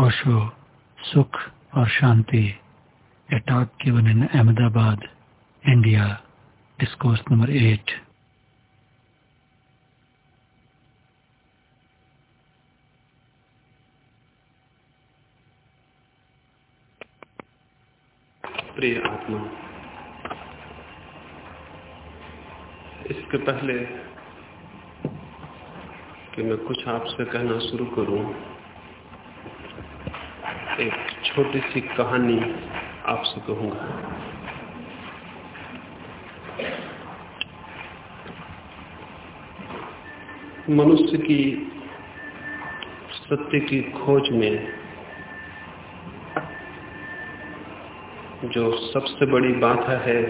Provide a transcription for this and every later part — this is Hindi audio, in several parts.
ओशो सुख और शांति। अटाक के one in Ahmedabad, India. Discourse number eight. प्रिय आत्मा, इसके पहले कि मैं कुछ आपसे कहना शुरू करूँ एक छोटी सी कहानी आपसे कहूँगा। मनुष्य की सत्य की खोज में जो सबसे बड़ी बाधा है,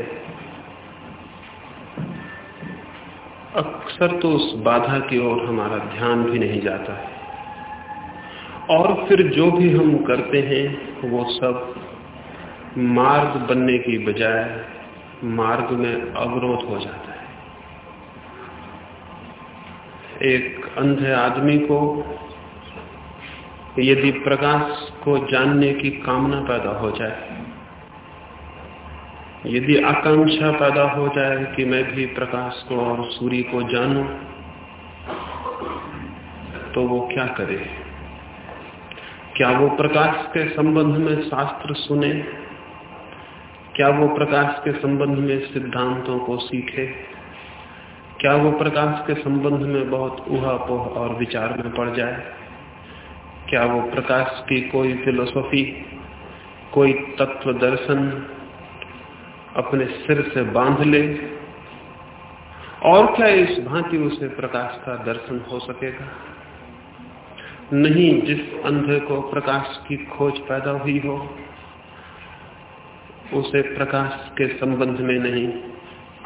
अक्सर तो उस बाधा की ओर हमारा ध्यान भी नहीं जाता है। और फिर जो भी हम करते हैं, वो सब मार्ग बनने की बजाय मार्ग में अवरोध हो जाता है। एक अंधे आदमी को यदि प्रकाश को जानने की कामना पैदा हो जाए, यदि आकांक्षा पैदा हो जाए कि मैं भी प्रकाश को और सूर्य को जानूं तो वो क्या करे? क्या वो प्रकाश के संबंध में शास्त्र सुने? क्या वो प्रकाश के संबंध में सिद्धांतों को सीखे? क्या वो प्रकाश के संबंध में बहुत उहापोह और विचार में पड़ जाए? क्या वो प्रकाश की कोई फिलोसॉफी, कोई तत्व दर्शन अपने सिर से बाँध ले? और क्या इस भांति उसे प्रकाश का दर्शन हो सकेगा? नहीं जिस अंधे को प्रकाश की खोज पैदा हुई हो, उसे प्रकाश के संबंध में नहीं,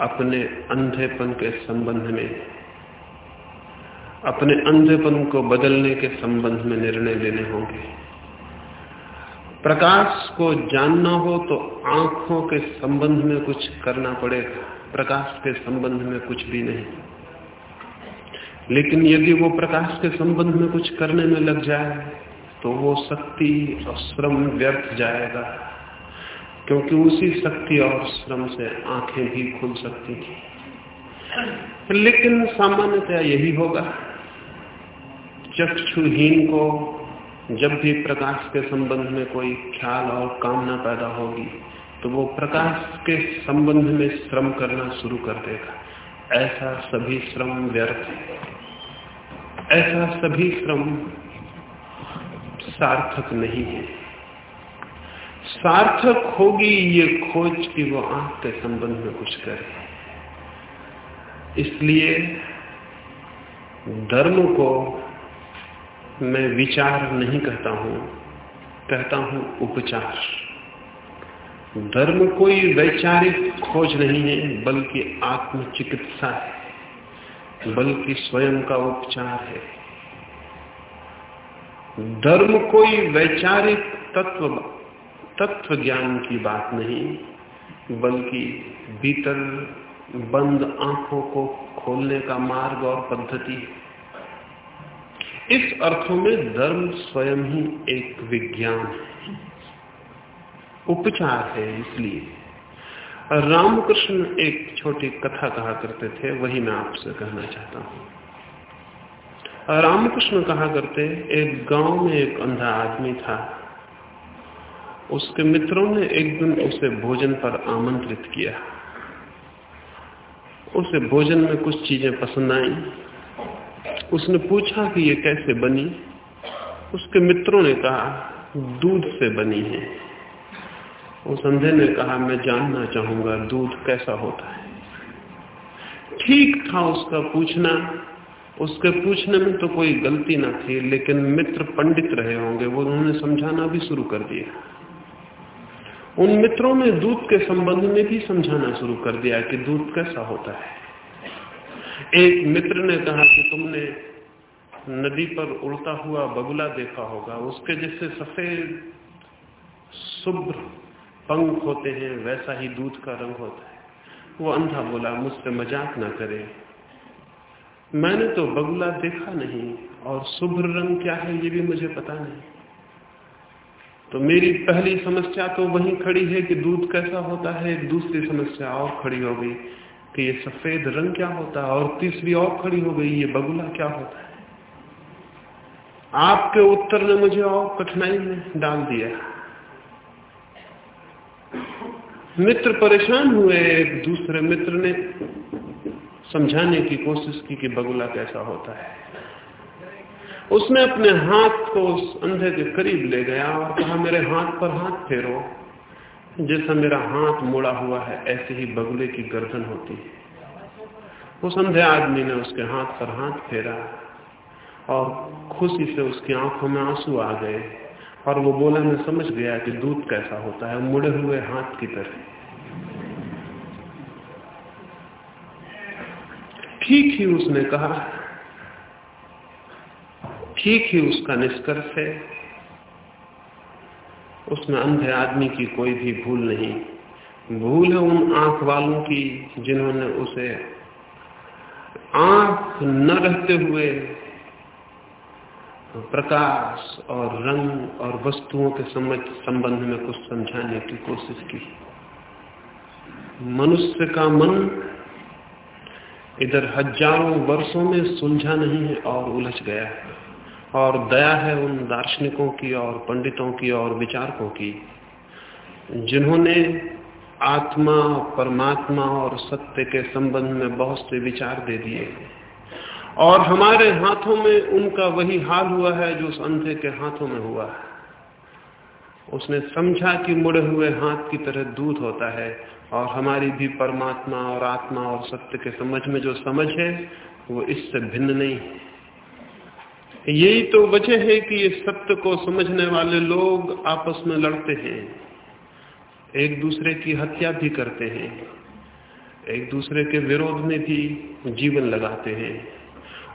अपने अंधेपन के संबंध में। अपने अंधेपन को बदलने के संबंध में निर्णय लेने होंगे। प्रकाश को जानना हो तो आँखों के संबंध में कुछ करना पड़ेगा, प्रकाश के संबंध में कुछ भी नहीं। लेकिन यदि वो प्रकाश के संबंध में कुछ करने में लग जाए तो वो शक्ति और श्रम व्यर्थ जाएगा, क्योंकि उसी शक्ति और श्रम से आँखें भी खुल सकती थी। लेकिन सामान्यतया यही होगा, चक्षुहीन को जब भी प्रकाश के संबंध में कोई ख्याल और कामना पैदा होगी तो वो प्रकाश के संबंध में श्रम करना शुरू कर देगा। ऐसा सभी श्रम व्यर्थ। ऐसा सभी श्रम सार्थक नहीं है। सार्थक होगी ये खोज कि वो आँख के संबंध में कुछ करे। इसलिए धर्म को मैं विचार नहीं कहता हूँ कहता हूँ उपचार। धर्म कोई वैचारिक खोज नहीं है, बल्कि आत्मचिकित्सा है, बल्कि स्वयं का उपचार है। धर्म कोई वैचारिक तत्व तत्व ज्ञान की बात नहीं, बल्कि भीतर बंद आँखों को खोलने का मार्ग और पद्धति इस अर्थों में धर्म स्वयं ही एक विज्ञान है। उपचार है इसलिए। रामकृष्ण एक छोटी कथा कहा करते थे, वही मैं आपसे कहना चाहता हूँ। रामकृष्ण कहा करते, एक गाँव में एक अंधा आदमी था। उसके मित्रों ने एक दिन उसे भोजन पर आमंत्रित किया। उसे भोजन में कुछ चीज़ें पसंद आई। उसने पूछा कि ये कैसे बनी? उसके मित्रों ने कहा, दूध से बनी है। उस अंधे ने कहा, मैं जानना चाहूँगा, दूध कैसा होता है? ठीक था उसका पूछना। उसके पूछने में तो कोई गलती ना थी, लेकिन मित्र पंडित रहे होंगे, वो उन्होंने समझाना भी शुरू कर दिया। उन मित्रों ने दूध के संबंध में भी समझाना शुरू कर दिया कि दूध कैसा होता है। एक मित्र ने कहा कि तुमने नदी पर उड़ता हुआ बगुला देखा होगा, उसके जैसे सफ़ेद, शुभ्र पंख होते हैं, वैसा ही दूध का रंग होता है। वो अंधा बोला, मुझसे मज़ाक ना करे। मैंने तो बगुला देखा नहीं, और शुभ्र रंग क्या है ये भी मुझे पता नहीं। तो मेरी पहली समस्या तो वही खड़ी है कि दूध कैसा होता है, दूसरी समस्या और खड़ी हो गई कि ये सफ़ेद रंग क्या होता है, और तीसरी और खड़ी हो गई, ये बगुला क्या होता है। आपके उत्तर ने मुझे और कठिनाई में डाल दिया। मित्र परेशान हुए, एक दूसरे मित्र ने समझाने की कोशिश की कि बगुला कैसा होता है। उसने अपने हाथ को उस अंधे के करीब ले गया और कहा, मेरे हाथ पर हाथ फेरो। जैसा मेरा हाथ मुड़ा हुआ है, ऐसे ही बगुले की गर्दन होती है। उस अंधे आदमी ने उसके हाथ पर हाथ फेरा और खुशी से उसकी आँखों में आँसू आ गए। और वो बोला मैं समझ गया कि दूध कैसा होता है, मुड़े हुए हाथ की तरह। ठीक ही उसने कहा, ठीक ही उसका निष्कर्ष है। उसमें अंधे आदमी की कोई भी भूल नहीं। भूल है उन आँख वालों की जिन्होंने उसे आँख न रहते हुए प्रकाश और रंग और वस्तुओं के संबंध में कुछ समझाने की कोशिश की। मनुष्य का मन इधर हज़ारों वर्षों में सुलझा नहीं है और उलझ गया है। और दया है उन दार्शनिकों की और पंडितों की और विचारकों की, जिन्होंने आत्मा, परमात्मा और सत्य के संबंध में बहुत से विचार दे दिए और हमारे हाथों में उनका वही हाल हुआ है जो उस अंधे के हाथों में हुआ है। उसने समझा कि मुड़े हुए हाथ की तरह दूध होता है और हमारी भी परमात्मा और आत्मा और सत्य के समझ में जो समझ है, वो इससे भिन्न नहीं है। यही तो वजह है कि ये सत्य को समझने वाले लोग आपस में लड़ते हैं। एक दूसरे की हत्या भी करते हैं। एक दूसरे के विरोध में भी जीवन लगाते हैं।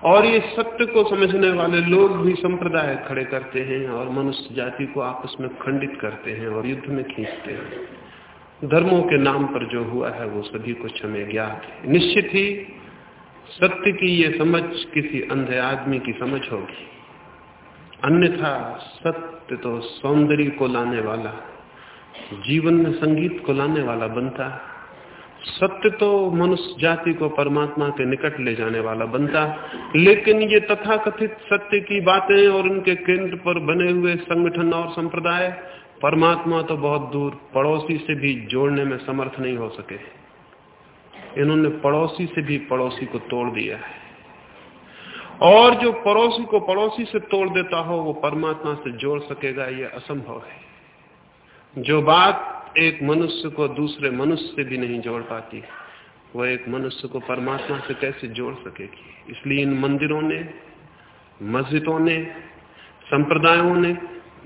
और ये सत्य को समझने वाले लोग भी संप्रदाय खड़े करते हैं और मनुष्य जाति को आपस में खंडित करते हैं और युद्ध में खींचते हैं। धर्मों के नाम पर जो हुआ है, वो सभी कुछ हमें ज्ञात है। निश्चित ही सत्य की ये समझ किसी अंधे आदमी की समझ होगी। अन्यथा सत्य तो सौंदर्य को लाने वाला, जीवन में संगीत को लाने वाला बनता सत्य तो मनुष्य जाति को परमात्मा के निकट ले जाने वाला बनता लेकिन ये तथाकथित सत्य की बातें और उनके केंद्र पर बने हुए संगठन और संप्रदाय परमात्मा तो बहुत दूर पड़ोसी से भी जोड़ने में समर्थ नहीं हो सके। इन्होंने पड़ोसी से भी पड़ोसी को तोड़ दिया है। और जो पड़ोसी को पड़ोसी से तोड़ देता हो, वो परमात्मा से जोड़ सकेगा, ये असंभव है। जो बात एक मनुष्य को दूसरे मनुष्य से भी नहीं जोड़ पाती। वो एक मनुष्य को परमात्मा से कैसे जोड़ सकेगी? इसलिए इन मंदिरों ने, मस्जिदों ने, संप्रदायों ने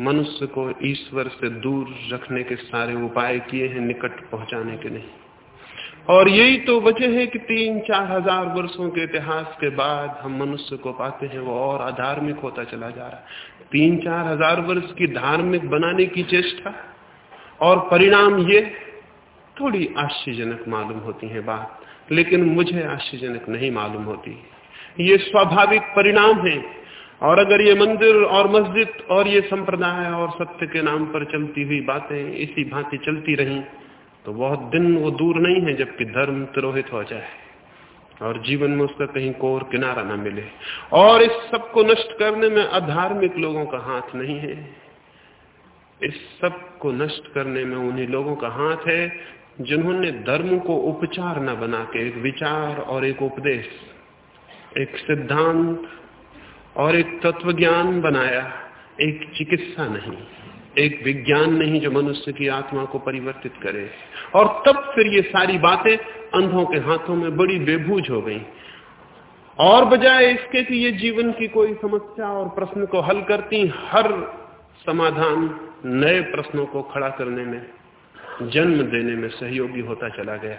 मनुष्य को ईश्वर से दूर रखने के सारे उपाय किए हैं, निकट पहुँचाने के नहीं। और यही तो वजह है कि तीन चार हज़ार वर्षों के इतिहास के बाद हम मनुष्य को पाते हैं, वो और अधार्मिक होता चला जा रहा है। तीन चार हज़ार वर्ष की धार्मिक बनाने की चेष्टा और परिणाम ये थोड़ी आश्चर्यजनक मालूम होती है बात, लेकिन मुझे आश्चर्यजनक नहीं मालूम होती। ये स्वाभाविक परिणाम है, और अगर ये मंदिर और मस्जिद और ये संप्रदाय और सत्य के नाम पर चलती हुई बातें इसी भांति चलती रही तो बहुत दिन वो दूर नहीं है जबकि धर्म तिरोहित हो जाए, और जीवन में उसका कहीं कोर किनारा ना मिले। और इस सबको नष्ट करने में अधार्मिक लोगों का हाथ नहीं है। इस सबको नष्ट करने में उन्हीं लोगों का हाथ है, जिन्होंने धर्म को उपचार न बना के, एक विचार और एक उपदेश, एक सिद्धांत और एक तत्व ज्ञान बनाया। एक चिकित्सा नहीं, एक विज्ञान नहीं जो मनुष्य की आत्मा को परिवर्तित करे। और तब फिर ये सारी बातें अंधों के हाथों में बड़ी बेबूज हो गई। और बजाय इसके कि ये जीवन की कोई समस्या और प्रश्न को हल करती, हर समाधान नए प्रश्नों को खड़ा करने में, जन्म देने में सहयोगी होता चला गया।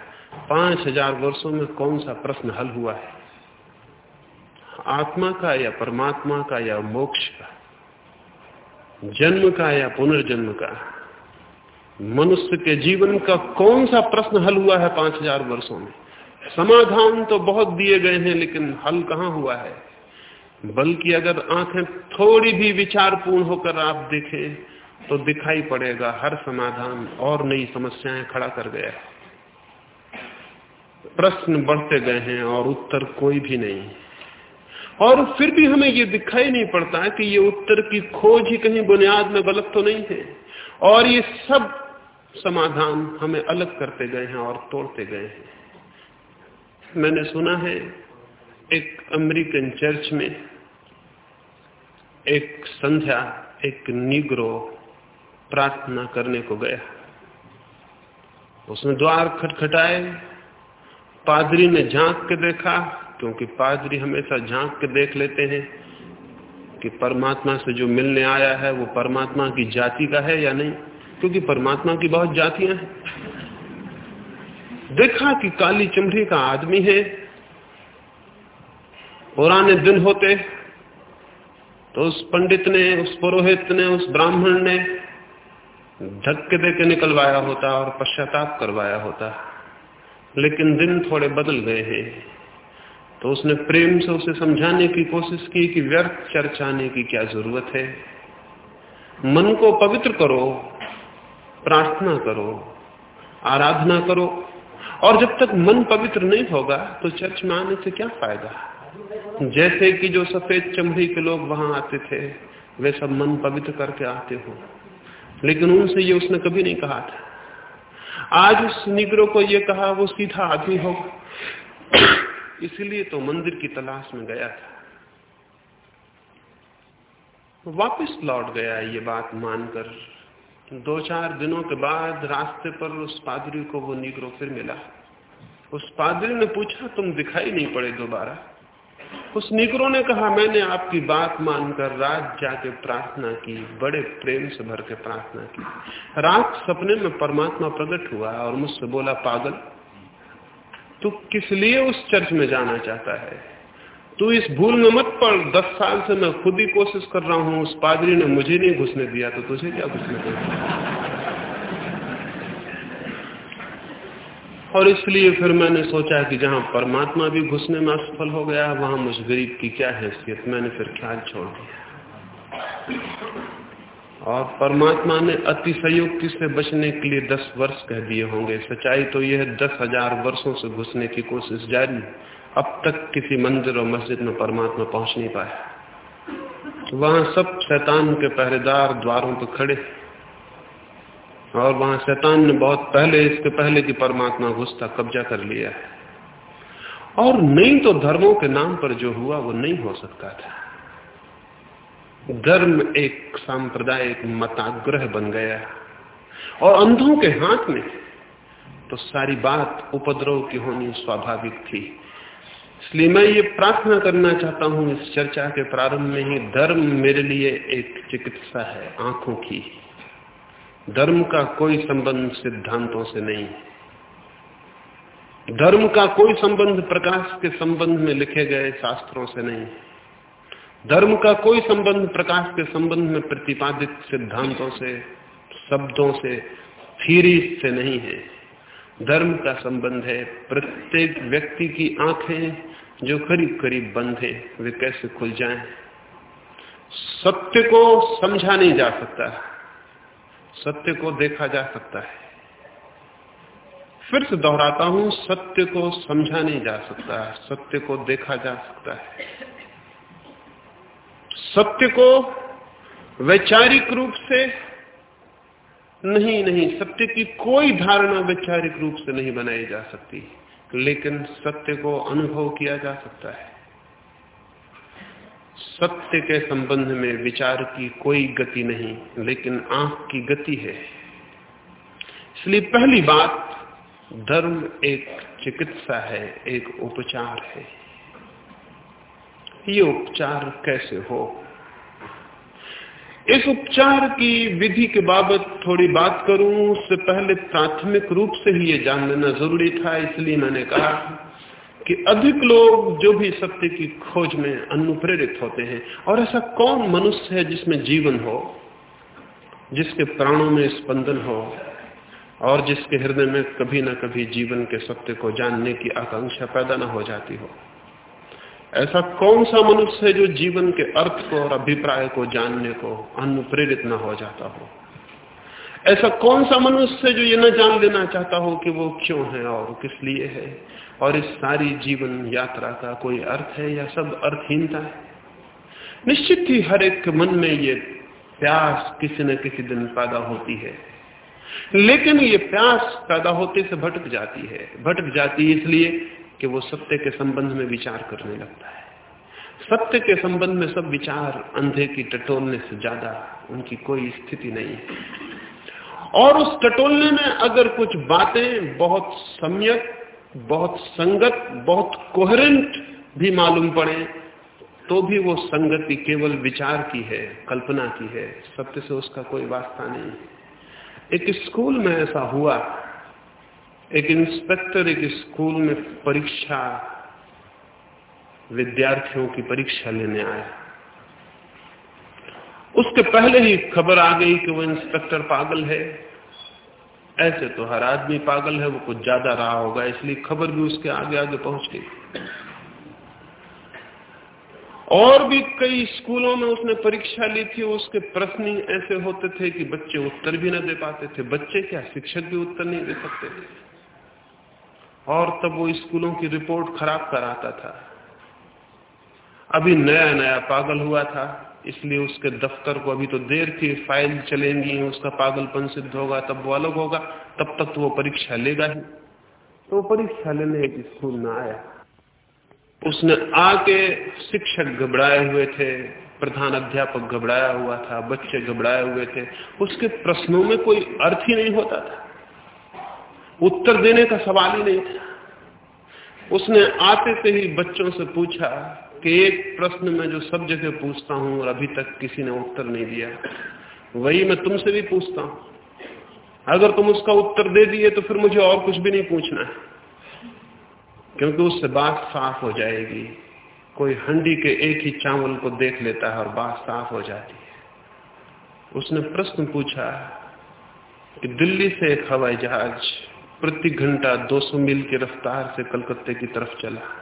पाँच हज़ार वर्षो में कौन सा प्रश्न हल हुआ है? आत्मा का या परमात्मा का या मोक्ष का? जन्म का या पुनर्जन्म का? मनुष्य के जीवन का कौन सा प्रश्न हल हुआ है पाँच हज़ार वर्षो में? समाधान तो बहुत दिए गए हैं, लेकिन हल कहाँ हुआ है? बल्कि अगर आँखें थोड़ी भी विचारपूर्ण होकर आप देखें तो दिखाई पड़ेगा, हर समाधान और नई समस्याएँ खड़ा कर गया प्रश्न बढ़ते गए हैं और उत्तर कोई भी नहीं। और फिर भी हमें ये दिखाई नहीं पड़ता कि ये उत्तर की खोज ही कहीं बुनियाद में गलत तो नहीं है और ये सब समाधान हमें अलग करते गए हैं और तोड़ते गए हैं। मैंने सुना है, एक अमेरिकन चर्च में एक संध्या, एक निग्रो प्रार्थना करने को गया। उसने द्वार खटखटाए, पादरी ने झाँक के देखा, क्योंकि पादरी हमेशा झाँक के देख लेते हैं कि परमात्मा से जो मिलने आया है, वो परमात्मा की जाति का है या नहीं, क्योंकि परमात्मा की बहुत जातियाँ हैं। देखा कि काली चमड़ी का आदमी है। पुराने दिन होते तो उस पंडित ने, उस पुरोहित ने, उस ब्राह्मण ने धक्के दे के निकलवाया होता और पश्चाताप करवाया होता। लेकिन दिन थोड़े बदल गए हैं। तो उसने प्रेम से उसे समझाने की कोशिश की कि व्यर्थ चर्चाने की क्या ज़रूरत है। मन को पवित्र करो, प्रार्थना करो, आराधना करो, और जब तक मन पवित्र नहीं होगा तो चर्च में आने से क्या फ़ायदा? जैसे कि जो सफ़ेद चमड़ी के लोग वहाँ आते थे, वे सब मन पवित्र करके आते हो। लेकिन उनसे ये उसने कभी नहीं कहा था। आज उस निग्रो को ये कहा, वो सीधा आदमी होगा इसलिए तो मंदिर की तलाश में गया था। वापस लौट गया ये बात मानकर। दो चार दिनों के बाद रास्ते पर उस पादरी को वो निग्रो फिर मिला। उस पादरी ने पूछा, तुम दिखाई नहीं पड़े दोबारा? उस निग्रो ने कहा, मैंने आपकी बात मानकर रात जाके प्रार्थना की, बड़े प्रेम से भर के प्रार्थना की। रात सपने में परमात्मा प्रकट हुआ और मुझसे बोला, पागल, तू किस लिए उस चर्च में जाना चाहता है? तू इस भूल में मत पड़, दस साल से मैं खुद ही कोशिश कर रहा हूँ, उस पादरी ने मुझे नहीं घुसने दिया तो तुझे क्या घुसने दिया और इसलिए फिर मैंने सोचा कि जहाँ परमात्मा भी घुसने में असफल हो गया, वहाँ मुझ गरीब की क्या हैसियत? मैंने फिर ख्याल छोड़ दिया। और परमात्मा ने अतिशयोक्ति से बचने के लिए दस वर्ष कह दिए होंगे। सच्चाई तो यह दस हज़ार वर्षों से घुसने की कोशिश जारी। अब तक किसी मंदिर और मस्जिद में परमात्मा पहुँच नहीं पाया। वहाँ सब शैतान के पहरेदार, द्वारों पर खड़े। और वहाँ शैतान ने बहुत पहले, इसके पहले कि परमात्मा घुसता कब्जा कर लिया है। और नहीं तो धर्मों के नाम पर जो हुआ, वो नहीं हो सकता था। धर्म एक सांप्रदायिक मताग्रह बन गया। और अंधों के हाथ में तो सारी बात उपद्रव की होनी स्वाभाविक थी। इसलिए मैं ये प्रार्थना करना चाहता हूँ, इस चर्चा के प्रारंभ में ही, धर्म मेरे लिए एक चिकित्सा है आँखों की। धर्म का कोई संबंध सिद्धांतों से नहीं। धर्म का कोई संबंध प्रकाश के संबंध में लिखे गए शास्त्रों से नहीं। धर्म का कोई संबंध प्रकाश के संबंध में प्रतिपादित सिद्धांतों से, शब्दों से थीरी से नहीं है। धर्म का संबंध है, प्रत्येक व्यक्ति की आँखें जो करीब करीब बंद है, वे कैसे खुल जाएँ? सत्य को समझा नहीं जा सकता। सत्य को देखा जा सकता है। फिर से दोहराता हूँ, सत्य को समझा नहीं जा सकता, सत्य को देखा जा सकता है। सत्य को वैचारिक रूप से नहीं नहीं, सत्य की कोई धारणा वैचारिक रूप से नहीं बनाई जा सकती, लेकिन सत्य को अनुभव किया जा सकता है। सत्य के संबंध में विचार की कोई गति नहीं, लेकिन आँख की गति है। इसलिए पहली बात, धर्म एक चिकित्सा है, एक उपचार है। ये उपचार कैसे हो? इस उपचार की विधि के बाबत थोड़ी बात करूँ, उससे पहले प्राथमिक रूप से ही ये जान लेना ज़रूरी था, इसलिए मैंने कहा कि अधिक लोग जो भी सत्य की खोज में अनुप्रेरित होते हैं, और ऐसा कौन मनुष्य है जिसमें जीवन हो, जिसके प्राणों में स्पंदन हो, और जिसके हृदय में कभी ना कभी जीवन के सत्य को जानने की आकांक्षा पैदा ना हो जाती हो? ऐसा कौन सा मनुष्य है जो जीवन के अर्थ को और अभिप्राय को जानने को अनुप्रेरित ना हो जाता हो? ऐसा कौन सा मनुष्य है जो ये न जान लेना चाहता हो कि वो क्यों है और किस लिए है? और इस सारी जीवन यात्रा का कोई अर्थ है या सब अर्थहीनता है? निश्चित ही हर एक के मन में ये प्यास किसी न किसी दिन पैदा होती है। लेकिन ये प्यास पैदा होते से भटक जाती है। भटक जाती है इसलिए कि वो सत्य के संबंध में विचार करने लगता है। सत्य के संबंध में सब विचार अंधे की टटोलने से ज़्यादा उनकी कोई स्थिति नहीं है। और उस टटोलने में अगर कुछ बातें बहुत सम्यक बहुत संगत, बहुत कोहरेंट भी मालूम पड़े तो भी वो संगति केवल विचार की है, कल्पना की है, सत्य से उसका कोई वास्ता नहीं एक स्कूल में ऐसा हुआ, एक इंस्पेक्टर एक स्कूल में परीक्षा, विद्यार्थियों की परीक्षा लेने आया। उसके पहले ही खबर आ गई कि वो इंस्पेक्टर पागल है। ऐसे तो हर आदमी पागल है, वो कुछ ज़्यादा रहा होगा, इसलिए खबर भी उसके आगे आगे पहुँच गई। और भी कई स्कूलों में उसने परीक्षा ली थी, उसके प्रश्न ऐसे होते थे कि बच्चे उत्तर भी ना दे पाते थे। बच्चे क्या, शिक्षक भी उत्तर नहीं दे सकते? थे और तब वो स्कूलों की रिपोर्ट खराब कराता था। अभी नया नया पागल हुआ था। इसलिए उसके दफ्तर को अभी तो देर थी, फ़ाइल चलेंगी, उसका पागलपन सिद्ध होगा, तब वो अलग होगा, तब तक तो वो परीक्षा लेगा ही। तो परीक्षा लेने एक स्कूल में आया। उसने आके शिक्षक घबराए हुए थे, प्रधान अध्यापक घबराया हुआ था, बच्चे घबराए हुए थे, उसके प्रश्नों में कोई अर्थ ही नहीं होता था। उत्तर देने का सवाल ही नहीं था। उसने आते से ही बच्चों से पूछा कि एक प्रश्न में जो सब जगह पूछता हूँ, और अभी तक किसी ने उत्तर नहीं दिया। वही मैं तुमसे भी पूछता हूँ। अगर तुम उसका उत्तर दे दिए तो फिर मुझे और कुछ भी नहीं पूछना है। क्योंकि उससे बात साफ़ हो जाएगी। कोई हंडी के एक ही चावल को देख लेता है और बात साफ़ हो जाती है। उसने प्रश्न पूछा कि दिल्ली से एक हवाई जहाज़ प्रति घंटा 200 मील की रफ्तार से कलकत्ते की तरफ़ चला।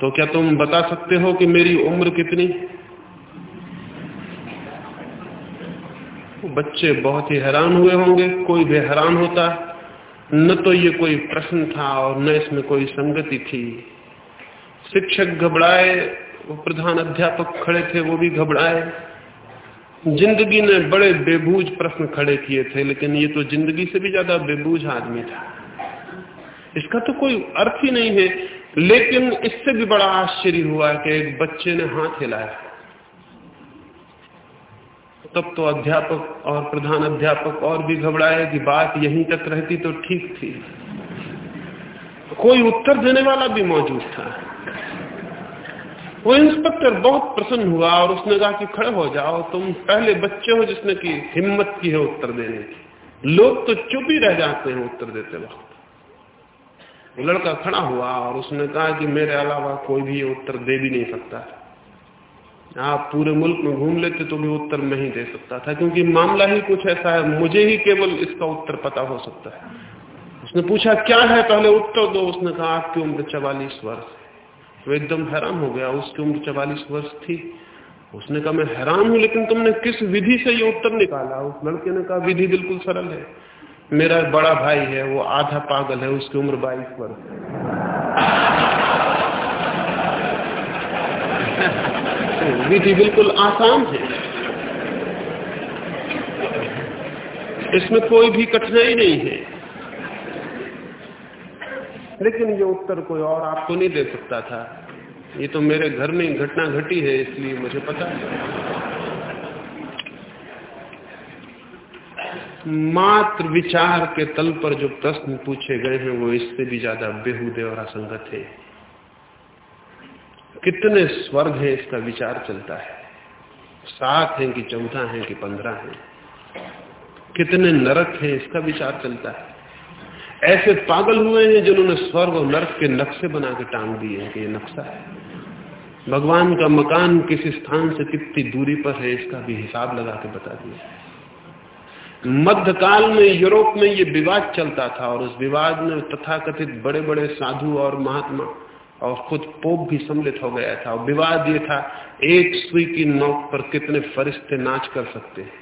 तो क्या तुम बता सकते हो कि मेरी उम्र कितनी? बच्चे बहुत ही हैरान हुए होंगे, कोई भी हैरान होता। न तो ये कोई प्रश्न था और न इसमें कोई संगति थी। शिक्षक घबराए, प्रधान अध्यापक खड़े थे, वो भी घबराए। ज़िंदगी ने बड़े बेबूझ प्रश्न खड़े किए थे, लेकिन ये तो ज़िंदगी से भी ज़्यादा बेबूझ आदमी था। इसका तो कोई अर्थ ही नहीं है। लेकिन इससे भी बड़ा आश्चर्य हुआ कि एक बच्चे ने हाथ हिलाया। तब तो अध्यापक और प्रधान अध्यापक और भी घबराए कि बात यहीं तक रहती तो ठीक थी। कोई उत्तर देने वाला भी मौजूद था। वो इंस्पेक्टर बहुत प्रसन्न हुआ और उसने कहा कि खड़े हो जाओ, तुम पहले बच्चे हो जिसने की हिम्मत की है उत्तर देने की। लोग तो चुप ही रह जाते हैं उत्तर देते वक्त। लड़का खड़ा हुआ और उसने कहा कि मेरे अलावा कोई भी उत्तर दे भी नहीं सकता। आप पूरे मुल्क में घूम लेते तो भी उत्तर नहीं दे सकता था, क्योंकि मामला ही कुछ ऐसा है, मुझे ही केवल इसका उत्तर पता हो सकता है। उसने पूछा, क्या है? पहले उत्तर दो। उसने कहा, आपकी उम्र चवालीस वर्ष वो एकदम हैरान हो गया, उसकी उम्र चवालीस वर्ष थी? उसने कहा, मैं हैरान हूँ, लेकिन तुमने किस विधि से ये उत्तर निकाला? उस लड़के ने कहा, विधि बिल्कुल सरल है। मेरा बड़ा भाई है, वो आधा पागल है, उसकी उम्र बाईस वर्ष। विधि बिल्कुल आसान है। इसमें कोई भी कठिनाई नहीं है। लेकिन ये उत्तर कोई और आपको नहीं दे सकता था। ये तो मेरे घर में घटना घटी है, इसलिए मुझे पता है। मात्र विचार के तल पर जो प्रश्न पूछे गए हैं, वो इससे भी ज़्यादा बेहुदे और असंगत है। कितने स्वर्ग है इसका विचार चलता है। सात है कि चौदह है कि पंद्रह है। कितने नरक है इसका विचार चलता है। ऐसे पागल हुए हैं जिन्होंने स्वर्ग और नरक के नक्शे बना के टांग दिए हैं कि ये नक्शा है। भगवान का मकान किस स्थान से कितनी दूरी पर है, इसका भी हिसाब लगा के बता दिया मध्यकाल में, यूरोप में ये विवाद चलता था और उस विवाद में तथाकथित बड़े बड़े साधु और महात्मा और खुद पोप भी सम्मिलित हो गया था। और विवाद ये था, एक सुई की नोक पर कितने फरिश्ते नाच कर सकते हैं।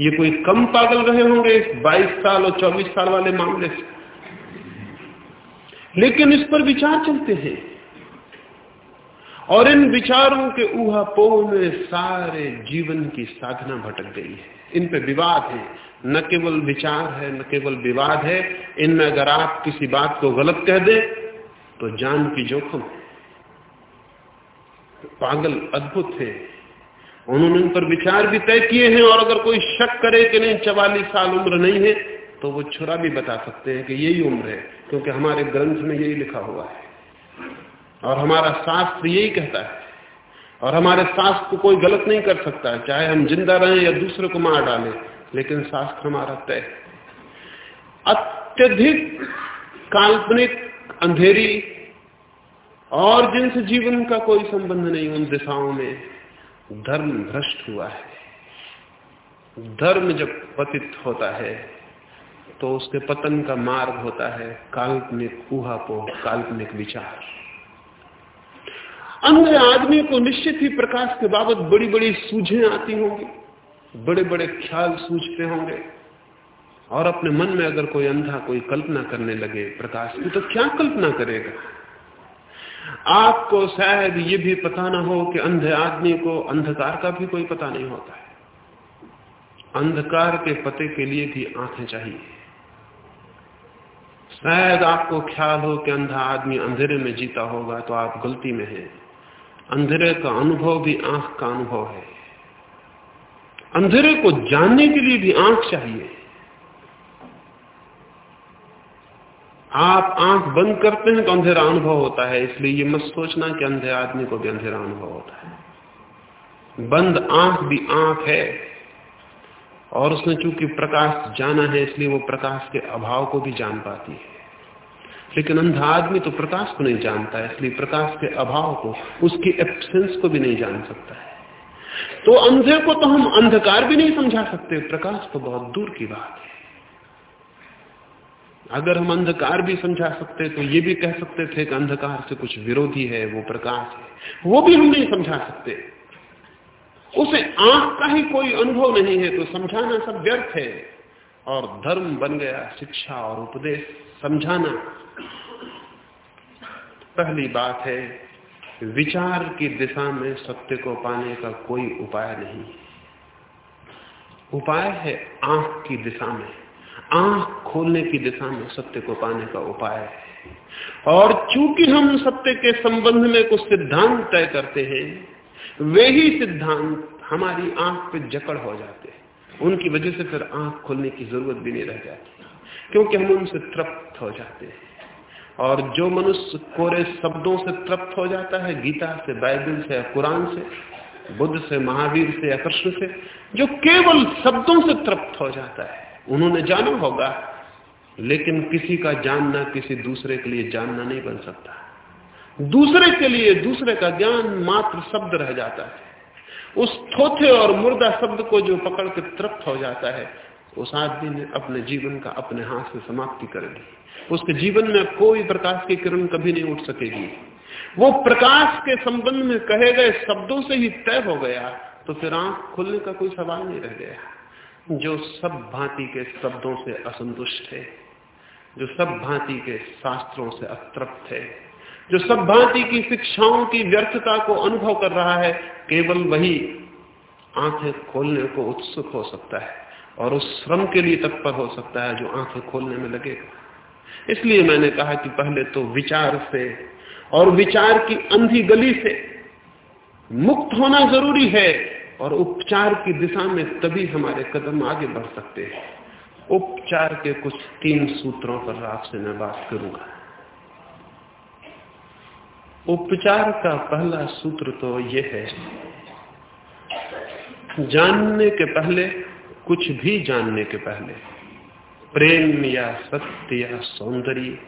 ये कोई कम पागल रहे होंगे 22 साल और 24 साल वाले मामले से। लेकिन इस पर विचार चलते हैं। और इन विचारों के ऊहापोह में सारे जीवन की साधना भटक गई है। इन पे विवाद है। न केवल विचार है, न केवल विवाद है। इनमें अगर आप किसी बात को गलत कह दे तो जान की जोखिम पागल अद्भुत है। उन्होंने उन पर विचार भी तय किए हैं और अगर कोई शक करे कि नहीं, चवालीस साल उम्र नहीं है तो वो छुरा भी बता सकते हैं कि यही उम्र है, क्योंकि हमारे ग्रंथ में यही लिखा हुआ है। और हमारा शास्त्र यही कहता है। और हमारे शास्त्र को कोई गलत नहीं कर सकता, चाहे हम ज़िंदा रहें या दूसरे को मार डालें, लेकिन शास्त्र हमारा तय अत्यधिक काल्पनिक अंधेरी और जिनसे जीवन का कोई संबंध नहीं, उन दिशाओं में धर्म भ्रष्ट हुआ है। धर्म जब पतित होता है तो उसके पतन का मार्ग होता है काल्पनिक ऊहापो काल्पनिक विचार। अंधे आदमी को निश्चित ही प्रकाश के बाबत बड़ी बड़ी सूझे आती होंगी बड़े बड़े ख्याल सूझते होंगे। और अपने मन में अगर कोई अंधा, कोई कल्पना करने लगे प्रकाश की तो क्या कल्पना करेगा? आपको शायद ये भी पता ना हो कि अंधे आदमी को अंधकार का भी कोई पता नहीं होता है। अंधकार के पते के लिए भी आँखें चाहिए। शायद आपको ख्याल हो कि अंधा आदमी अंधेरे में जीता होगा तो आप गलती में हैं। अंधेरे का अनुभव भी आँख का अनुभव है। अंधेरे को जानने के लिए भी आँख चाहिए। आप आँख बंद करते हैं तो अंधेरा अनुभव होता है, इसलिए ये मत सोचना कि अंधे आदमी को भी अंधेरा अनुभव होता है। बंद आँख भी आँख है, और उसने चूँकि प्रकाश जाना है, इसलिए वो प्रकाश के अभाव को भी जान पाती है। लेकिन अंधा आदमी तो प्रकाश को नहीं जानता है, इसलिए प्रकाश के अभाव को, उसकी एब्सेंस को भी नहीं जान सकता है। तो अंधे को तो हम अंधकार भी नहीं समझा सकते, प्रकाश तो बहुत दूर की बात है। अगर हम अंधकार भी समझा सकते तो ये भी कह सकते थे कि अंधकार से कुछ विरोधी है, वो प्रकाश है। वो भी हम नहीं समझा सकते। उसे आँख का ही कोई अनुभव नहीं है तो समझाना सब व्यर्थ है। और धर्म बन गया, शिक्षा और उपदेश, समझाना पहली बात है, विचार की दिशा में सत्य को पाने का कोई उपाय नहीं। उपाय है आँख की दिशा में। आँख खोलने की दिशा में सत्य को पाने का उपाय है। और चूँकि हम सत्य के संबंध में कुछ सिद्धांत तय करते हैं, वे ही सिद्धांत हमारी आँख पे जकड़ हो जाते हैं। उनकी वजह से फिर आँख खोलने की ज़रूरत भी नहीं रह जाती, क्योंकि हम उनसे तृप्त हो जाते हैं। और जो मनुष्य कोरे शब्दों से तृप्त हो जाता है, गीता से, बाइबल से, कुरान से, बुद्ध से, महावीर से या कृष्ण से, जो केवल शब्दों से तृप्त हो जाता है, उन्होंने जाना होगा, लेकिन किसी का जानना किसी दूसरे के लिए जानना नहीं बन सकता। दूसरे के लिए, दूसरे का ज्ञान मात्र शब्द रह जाता है। उस थोथे और मुर्दा शब्द को जो पकड़ के तृप्त हो जाता है, उस आदमी ने अपने जीवन का अपने हाथ से समाप्ति कर दी। उसके जीवन में कोई प्रकाश की किरण कभी नहीं उठ सकेगी। वो प्रकाश के संबंध में कहे गए शब्दों से ही तय हो गया तो फिर आँख खुलने का कोई सवाल नहीं रह गया। जो सब भांति के शब्दों से असंतुष्ट है, जो सब भांति के शास्त्रों से अतृप्त है, जो सब भांति की शिक्षाओं की व्यर्थता को अनुभव कर रहा है, केवल वही आँखें खोलने को उत्सुक हो सकता है और उस श्रम के लिए तत्पर हो सकता है जो आँखें खोलने में लगेगा। इसलिए मैंने कहा कि पहले तो विचार से और विचार की अंधी गली से मुक्त होना ज़रूरी है और उपचार की दिशा में तभी हमारे कदम आगे बढ़ सकते हैं। उपचार के कुछ तीन सूत्रों पर आपसे मैं बात करूँगा। उपचार का पहला सूत्र तो यह है, जानने के पहले, कुछ भी जानने के पहले। प्रेम या सत्य या सौंदर्य।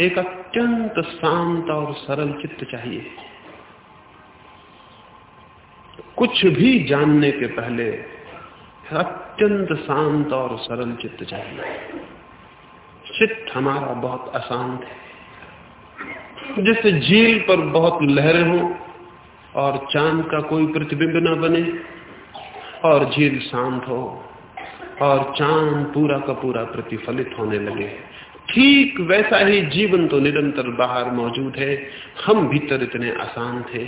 एक अत्यंत शांत और सरल चित्त चाहिए। कुछ भी जानने के पहले अत्यंत शांत और सरल चित्त चाहिए। चित्त हमारा बहुत अशांत है। जैसे झील पर बहुत लहरें हो और चाँद का कोई प्रतिबिंब न बने और झील शांत हो और चाँद पूरा का पूरा प्रतिफलित होने लगे। ठीक वैसा ही जीवन तो निरंतर बाहर मौजूद है। हम भीतर इतने आसान थे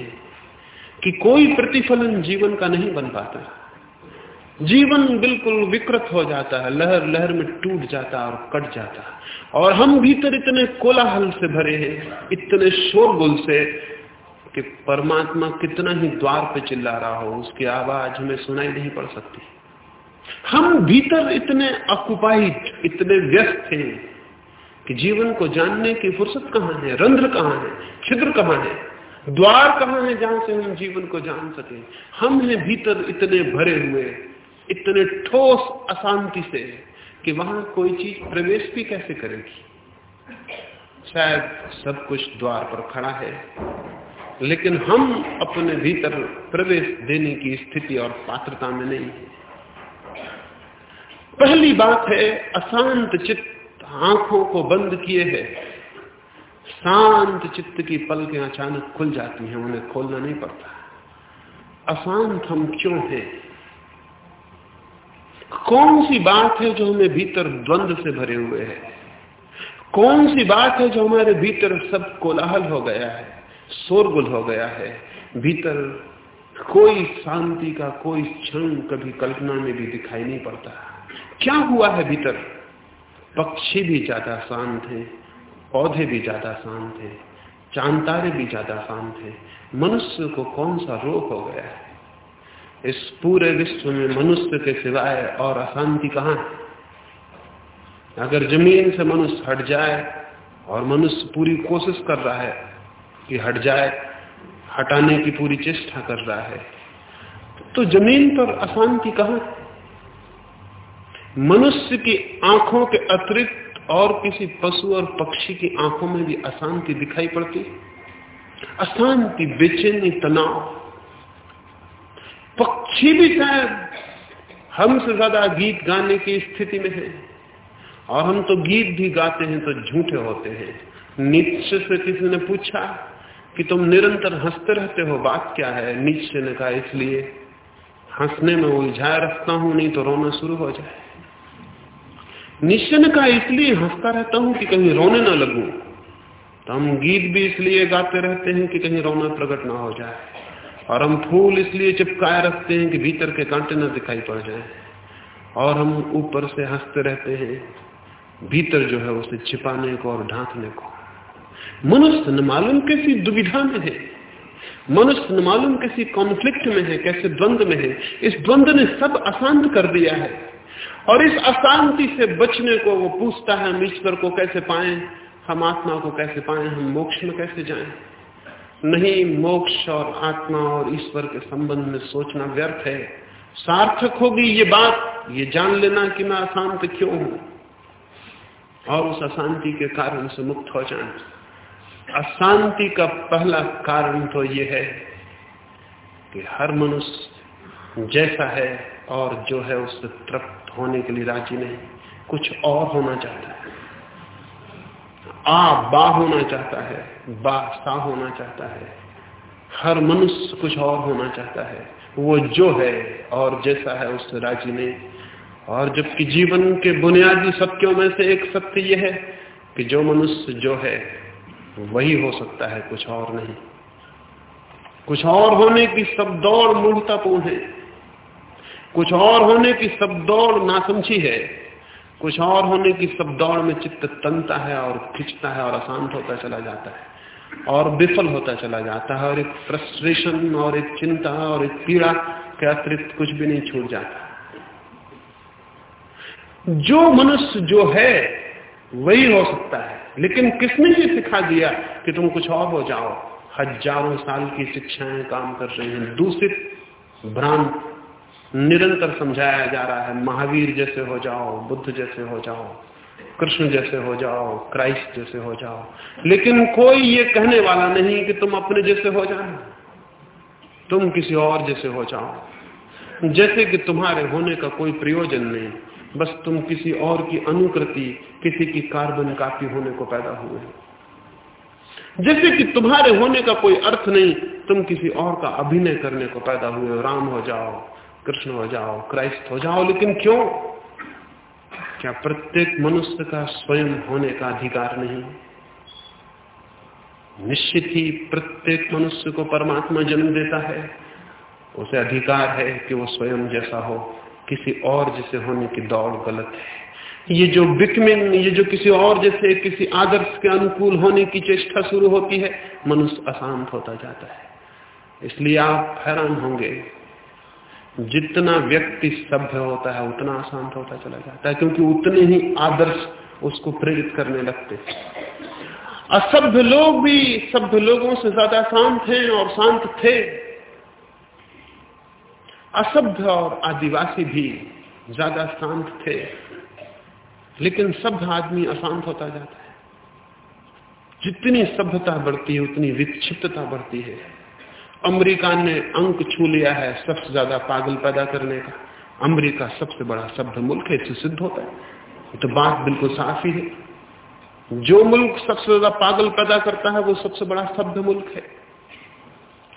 कि कोई प्रतिफलन जीवन का नहीं बन पाता। जीवन बिल्कुल विकृत हो जाता है, लहर लहर में टूट जाता और कट जाता। और हम भीतर इतने कोलाहल से भरे हैं, इतने शोरगुल से कि परमात्मा कितना ही द्वार पे चिल्ला रहा हो, उसकी आवाज़ हमें सुनाई नहीं पड़ सकती। हम भीतर इतने ऑक्युपाइड इतने व्यस्त हैं कि जीवन को जानने की फुर्सत कहाँ है, रंध्र कहाँ है, छिद्र कहाँ है, द्वार कहाँ है जहाँ से हम जीवन को जान सके। हम हैं भीतर इतने भरे हुए, इतने ठोस अशांति से कि वहाँ कोई चीज़ प्रवेश भी कैसे करेगी। शायद सब कुछ द्वार पर खड़ा है, लेकिन हम अपने भीतर प्रवेश देने की स्थिति और पात्रता में नहीं है। पहली बात है, अशांत चित्त आँखों को बंद किए है। शांत चित्त की पलकें अचानक खुल जाती हैं, उन्हें खोलना नहीं पड़ता। अशांत हम क्यों हैं? कौन सी बात है जो हमें भीतर द्वंद्व से भरे हुए है? कौन सी बात है जो हमारे भीतर सब कोलाहल हो गया है, शोरगुल हो गया है? भीतर कोई शांति का कोई क्षण कभी कल्पना में भी दिखाई नहीं पड़ता। क्या हुआ है भीतर? पक्षी भी ज़्यादा शांत है, पौधे भी ज़्यादा शांत है, चांतारे भी ज़्यादा शांत है। मनुष्य को कौन सा रोग हो गया है? इस पूरे विश्व में मनुष्य के सिवाय और अशांति कहाँ है? अगर ज़मीन से मनुष्य हट जाए और मनुष्य पूरी कोशिश कर रहा है कि हट जाए, हटाने की पूरी चेष्टा कर रहा है तो ज़मीन पर अशांति कहाँ मनुष्य की आँखों के अतिरिक्त और किसी पशु और पक्षी की आँखों में भी अशांति दिखाई पड़ती अशांति, बेचैनी, तनाव। पक्षी भी शायद हमसे ज़्यादा गीत गाने की स्थिति में है। और हम तो गीत भी गाते हैं तो झूठे होते हैं। निश्चय से किसी ने पूछा कि तुम निरंतर हँसते रहते हो, बात क्या है? नीचे ने कहा, इसलिए हंसने में उलझाए रखता हूँ, नहीं तो रोना शुरू हो जाए। निश्चय का इसलिए हंसता रहता हूँ कि कहीं रोने ना लगू। तो हम गीत भी इसलिए गाते रहते हैं कि कहीं रोना प्रकट ना हो जाए। और हम फूल इसलिए चिपकाए रखते हैं कि भीतर के कांटे ना दिखाई पड़ जाए। और हम ऊपर से हँसते रहते हैं, भीतर जो है उसे छिपाने को और ढांकने को। मनुष्य न मालूम कैसी दुविधा में है। मनुष्य न मालूम कैसी कॉन्फ्लिक्ट में है, कैसे द्वंद में है। इस द्वंद ने सब अशांत कर दिया है। और इस अशांति से बचने को वो पूछता है हम ईश्वर को कैसे पाए? हम आत्मा को कैसे पाए? हम मोक्ष में कैसे जाएँ? नहीं, मोक्ष और आत्मा और ईश्वर के संबंध में सोचना व्यर्थ है। सार्थक होगी ये बात, ये जान लेना कि मैं अशांत क्यों हूँ? और उस अशांति के कारण से मुक्त हो जाना अशांति का पहला कारण तो ये है कि हर मनुष्य जैसा है और जो है उससे तृप्त होने के लिए राज़ी नहीं। कुछ और होना चाहता है। आ, बा होना चाहता है। बा, सा होना चाहता है। हर मनुष्य कुछ और होना चाहता है। वो जो है और जैसा है, उससे राज़ी नहीं। और जबकि जीवन के बुनियादी सत्यों में से एक सत्य यह है कि जो मनुष्य जो है, वही हो सकता है, कुछ और नहीं। कुछ और होने की सब दौड़ मूर्तापूर्ण है। कुछ और होने की सब दौड़ नासमझी है। कुछ और होने की सब दौड़ में चित्त तनता है और खिंचता है और अशांत होता चला जाता है और विफल होता चला जाता है और एक फ्रस्ट्रेशन और एक चिंता और एक पीड़ा के अतिरिक्त कुछ भी नहीं छूट जाता। जो मनुष्य जो है, वही हो सकता है। लेकिन किसने ये सिखा दिया कि तुम कुछ और हो जाओ? हज़ारों साल की शिक्षाएँ काम कर रही हैं। दूषित भ्रांत निरंतर समझाया जा रहा है, महावीर जैसे हो जाओ, बुद्ध जैसे हो जाओ, कृष्ण जैसे हो जाओ, क्राइस्ट जैसे हो जाओ। लेकिन कोई ये कहने वाला नहीं कि तुम अपने जैसे हो जाओ। तुम किसी और जैसे हो जाओ। जैसे कि तुम्हारे होने का कोई प्रयोजन नहीं, बस तुम किसी और की अनुकृति, किसी की कार्बन कापी होने को पैदा हुए जैसे कि तुम्हारे होने का कोई अर्थ नहीं, तुम किसी और का अभिनय करने को पैदा हुए राम हो जाओ कृष्ण हो जाओ, क्राइस्ट हो जाओ, लेकिन क्यों? क्या प्रत्येक मनुष्य का स्वयं होने का अधिकार नहीं? निश्चित ही प्रत्येक मनुष्य को परमात्मा जन्म देता है। उसे अधिकार है कि वो स्वयं जैसा हो, किसी और जैसे होने की दौड़ गलत है। ये जो बिकमिंग ये जो किसी और जैसे, किसी आदर्श के अनुकूल होने की चेष्टा शुरू होती है, मनुष्य अशांत होता जाता है। इसलिए आप हैरान होंगे जितना व्यक्ति सभ्य होता है, उतना अशांत होता चला जाता है, क्योंकि उतने ही आदर्श उसको प्रेरित करने लगते असभ्य लोग भी सभ्य लोगों से ज़्यादा शांत हैं और शांत थे। असभ्य और आदिवासी भी ज़्यादा शांत थे, लेकिन सभ्य आदमी अशांत होता जाता है। जितनी सभ्यता बढ़ती है, उतनी विक्षिप्तता बढ़ती है। अमेरिका ने अंक छू लिया है सबसे ज़्यादा पागल पैदा करने का। अमेरिका सबसे बड़ा शब्द मुल्क है, इससे सिद्ध होता है। तो बात बिल्कुल साफ़ ही है। जो मुल्क सबसे ज़्यादा पागल पैदा करता है, वो सबसे बड़ा शब्द मुल्क है।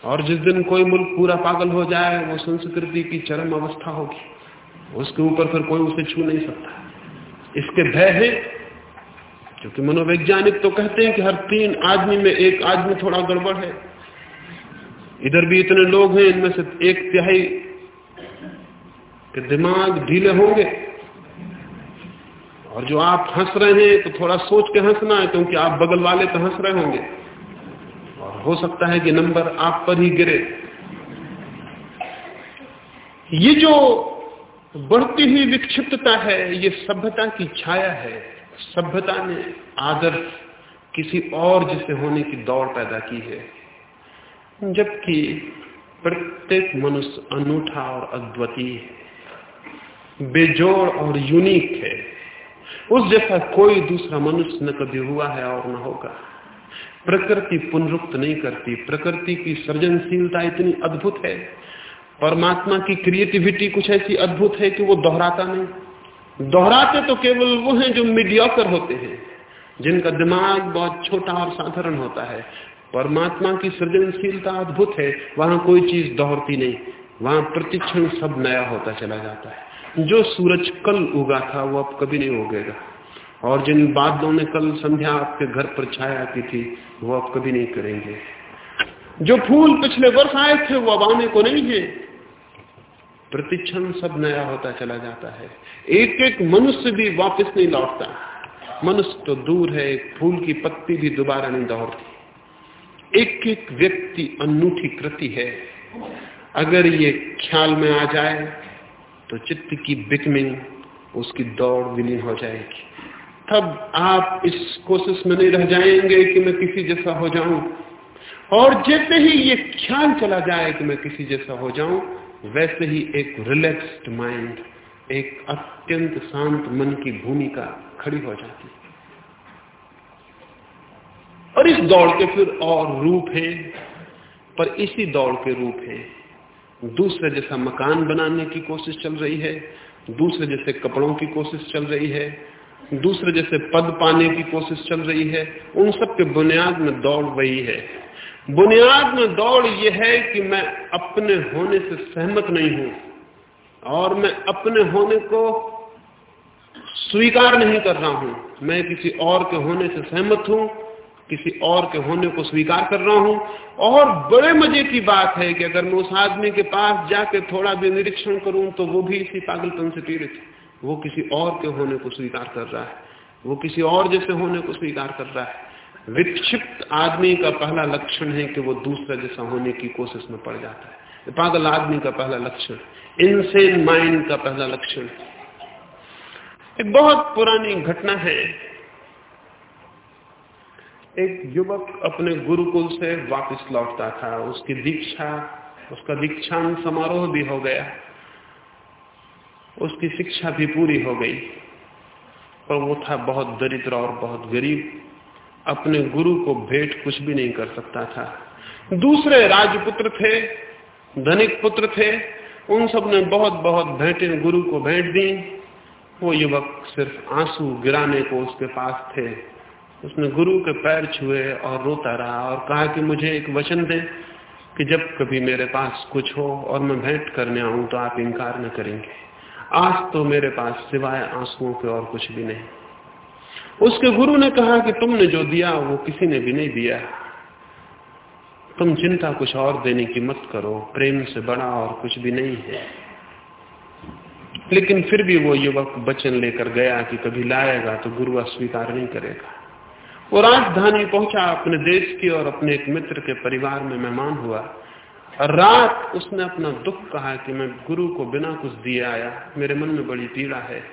और जिस दिन कोई मुल्क पूरा पागल हो जाए, वो संस्कृति की चरम अवस्था होगी। उसके ऊपर फिर कोई उसे छू नहीं सकता। इसके भय है, क्योंकि मनोवैज्ञानिक तो कहते हैं कि हर तीन आदमी में एक आदमी थोड़ा गड़बड़ है। इधर भी इतने लोग हैं, इनमें से एक तिहाई के दिमाग ढीले होंगे। और जो आप हंस रहे हैं तो थोड़ा सोच के हंसना है, क्योंकि आप बगल वाले तो हंस रहे होंगे। और हो सकता है कि नंबर आप पर ही गिरे। ये जो बढ़ती हुई विक्षिप्तता है, ये सभ्यता की छाया है। सभ्यता ने आदर्श किसी और जिसे होने की दौड़ पैदा की है। जबकि प्रत्येक मनुष्य अनूठा और अद्वितीय बेजोड़ और यूनिक है। उस जैसा कोई दूसरा मनुष्य न कभी हुआ है और न होगा। प्रकृति पुनरुक्त नहीं करती, प्रकृति की सृजनशीलता इतनी अद्भुत है, परमात्मा की क्रिएटिविटी कुछ ऐसी अद्भुत है कि वो दोहराता नहीं। दोहराते तो केवल वो हैं जो मीडियोकर होते हैं, जिनका दिमाग बहुत छोटा और साधारण होता है। परमात्मा की सृजनशीलता अद्भुत है, वहाँ कोई चीज़ दोहरती नहीं, वहाँ प्रतिक्षण सब नया होता चला जाता है। जो सूरज कल उगा था, वो अब कभी नहीं उगेगा। और जिन बादलों ने कल संध्या आपके घर पर छाया की थी, वो अब कभी नहीं करेंगे। जो फूल पिछले वर्ष आए थे, वो अब आने को नहीं है। प्रतिक्षण सब नया होता चला जाता है। एक एक मनुष्य भी वापस नहीं लौटता। मनुष्य तो दूर है, एक फूल की पत्ती भी दोबारा नहीं दौड़ती एक एक व्यक्ति अनूठी कृति है। अगर ये ख्याल में आ जाए तो चित्त की बिकमिंग उसकी दौड़ विलीन हो जाएगी। तब आप इस कोशिश में नहीं रह जाएँगे कि मैं किसी जैसा हो जाऊँ। और जैसे ही ये ख्याल चला जाए कि मैं किसी जैसा हो जाऊँ, वैसे ही एक रिलैक्स्ड माइंड एक अत्यंत शांत मन की भूमिका खड़ी हो जाती है। और इस दौड़ के फिर और रूप है, पर इसी दौड़ के रूप है। दूसरे जैसा मकान बनाने की कोशिश चल रही है, दूसरे जैसे कपड़ों की कोशिश चल रही है, दूसरे जैसे पद पाने की कोशिश चल रही है, उन सब के बुनियाद में दौड़ वही है। बुनियाद में दौड़ यह है कि मैं अपने होने से सहमत नहीं हूँ, और मैं अपने होने को स्वीकार नहीं कर रहा हूँ। मैं किसी और के होने से सहमत हूँ किसी और के होने को स्वीकार कर रहा हूँ। और बड़े मज़े की बात है कि अगर मैं उस आदमी के पास जाके थोड़ा भी निरीक्षण करूँ तो वो भी इसी पागलपन से पीड़ित वो किसी और के होने को स्वीकार कर रहा है। वो किसी और जैसे होने को स्वीकार कर रहा है। विक्षिप्त आदमी का पहला लक्षण है कि वो दूसरा जैसा होने की कोशिश में पड़ जाता है। पागल आदमी का पहला लक्षण इनसेन माइंड का पहला लक्षण एक बहुत पुरानी घटना है। एक युवक अपने गुरुकुल से वापस लौटता था। उसकी दीक्षा, उसका दीक्षांत समारोह भी हो गया। उसकी शिक्षा भी पूरी हो गई। पर वो था बहुत दरिद्र और बहुत गरीब। अपने गुरु को भेंट कुछ भी नहीं कर सकता था। दूसरे राजपुत्र थे, धनिक पुत्र थे। उन सबने बहुत बहुत भेंटें गुरु को भेंट दी। वो युवक सिर्फ़ आँसू गिराने को उसके पास थे। उसने गुरु के पैर छुए और रोता रहा और कहा कि मुझे एक वचन दे कि जब कभी मेरे पास कुछ हो और मैं भेंट करने आऊँ तो आप इनकार न करेंगे। आज तो मेरे पास सिवाय आंसुओं के और कुछ भी नहीं। उसके गुरु ने कहा कि तुमने जो दिया वो किसी ने भी नहीं दिया। तुम चिंता कुछ और देने की मत करो, प्रेम से बड़ा और कुछ भी नहीं है। लेकिन फिर भी वो युवक वचन लेकर गया कि कभी लाएगा तो गुरु अस्वीकार नहीं करेगा। वो राजधानी पहुँचा अपने देश की और अपने एक मित्र के परिवार में मेहमान हुआ। रात उसने अपना दुख कहा कि मैं गुरु को बिना कुछ दिए आया। मेरे मन में बड़ी पीड़ा है।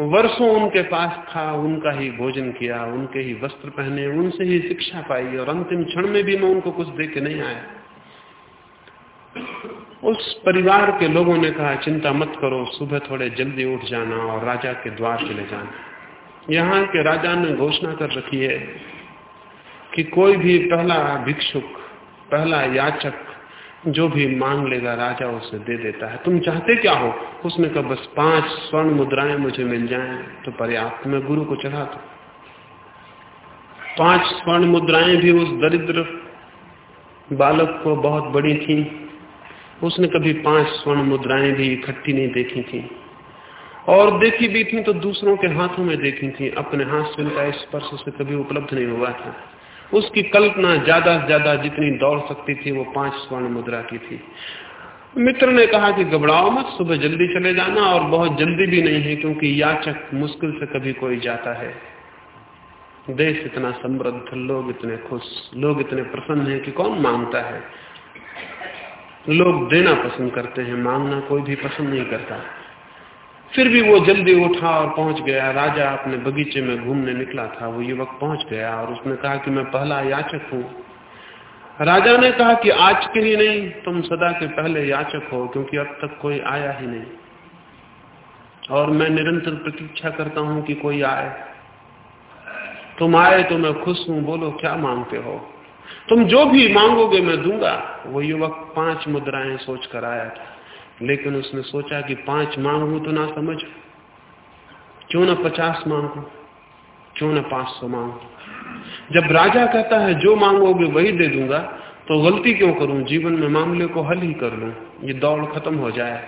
वर्षों उनके पास था, उनका ही भोजन किया, उनके ही वस्त्र पहने, उनसे ही शिक्षा पाई और अंतिम क्षण में भी मैं उनको कुछ दे के नहीं आया। उस परिवार के लोगों ने कहा, चिंता मत करो, सुबह थोड़े जल्दी उठ जाना और राजा के द्वार चले जाना। यहाँ के राजा ने घोषणा कर रखी है कि कोई भी पहला भिक्षुक, पहला याचक जो भी मांग लेगा, राजा उसे दे देता है। तुम चाहते क्या हो? उसने कहा, बस पाँच स्वर्ण मुद्राएँ मुझे मिल जाएँ तो पर्याप्त मैं गुरु को चढ़ा दू। पाँच स्वर्ण मुद्राएँ भी उस दरिद्र बालक को बहुत बड़ी थी। उसने कभी पाँच स्वर्ण मुद्राएँ भी इकट्ठी नहीं देखी थी। और देखी भी थी तो दूसरों के हाथों में देखी थी। अपने हाथ से उनका स्पर्श उसे कभी उपलब्ध नहीं हुआ था। उसकी कल्पना ज़्यादा से ज़्यादा जितनी दौड़ सकती थी, वो पाँच स्वर्ण मुद्रा की थी। मित्र ने कहा कि घबराओ मत, सुबह जल्दी चले जाना और बहुत जल्दी भी नहीं है, क्योंकि याचक मुश्किल से कभी कोई जाता है। देश इतना समृद्ध, लोग इतने खुश, लोग इतने प्रसन्न हैं कि कौन माँगता है? लोग देना पसंद करते हैं, मांगना कोई भी पसंद नहीं करता। है फिर भी वो जल्दी उठा और पहुँच गया। राजा अपने बगीचे में घूमने निकला था। वो युवक पहुँच गया और उसने कहा कि मैं पहला याचक हूँ। राजा ने कहा कि आज के ही नहीं, तुम सदा के पहले याचक हो, क्योंकि अब तक कोई आया ही नहीं। और मैं निरंतर प्रतीक्षा करता हूँ कि कोई आए। तुम आए तो मैं खुश हूँ, बोलो, क्या मांगते हो? तुम जो भी मांगोगे मैं दूँगा। वो युवक पाँच मुद्राएँ सोच कर आया था। लेकिन उसने सोचा कि पाँच मांगू तो ना समझ। क्यों ना पचास मांगू क्यों ना पाँच सौ मांगू जब राजा कहता है, जो मांगोगे वही दे दूँगा तो गलती क्यों करूँ? जीवन में मामले को हल ही कर लू। ये दौड़ खत्म हो जाए।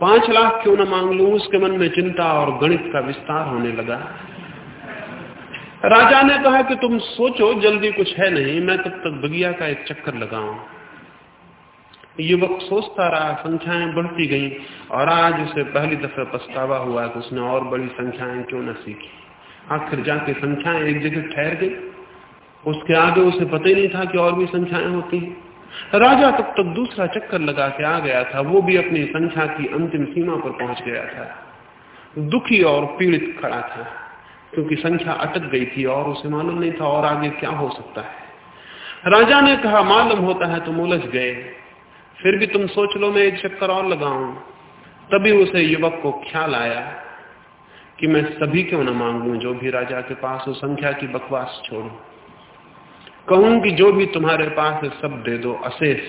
पाँच लाख क्यों ना मांग लू? उसके मन में चिंता और गणित का विस्तार होने लगा। राजा ने कहा कि तुम सोचो, जल्दी कुछ है नहीं, मैं तब तक बगिया का एक चक्कर लगाऊँ। युवक सोचता रहा, संख्याएँ बढ़ती गई और आज उसे पहली दफे पछतावा हुआ कि उसने और बड़ी संख्याएँ क्यों न सीखी। आखिर जाके संख्याएँ एक जगह ठहर गई। उसके आगे उसे पता ही नहीं था कि और भी संख्याएँ होती हैं। राजा तब तक दूसरा चक्कर लगा के आ गया था, वो भी अपनी संख्या की अंतिम सीमा पर पहुँच गया था। दुखी और पीड़ित खड़ा था, क्योंकि संख्या अटक गई थी और उसे मालूम नहीं था और आगे क्या हो सकता है। राजा ने कहा, मालूम होता है तुम उलझ गए। फिर भी तुम सोच लो, मैं एक चक्कर और लगाऊँ। तभी उसे युवक को ख्याल आया कि मैं सभी क्यों न मांगू, जो भी राजा के पास हो, संख्या की बकवास छोड़ू। कहूँ कि जो भी तुम्हारे पास है, सब दे दो, अशेष।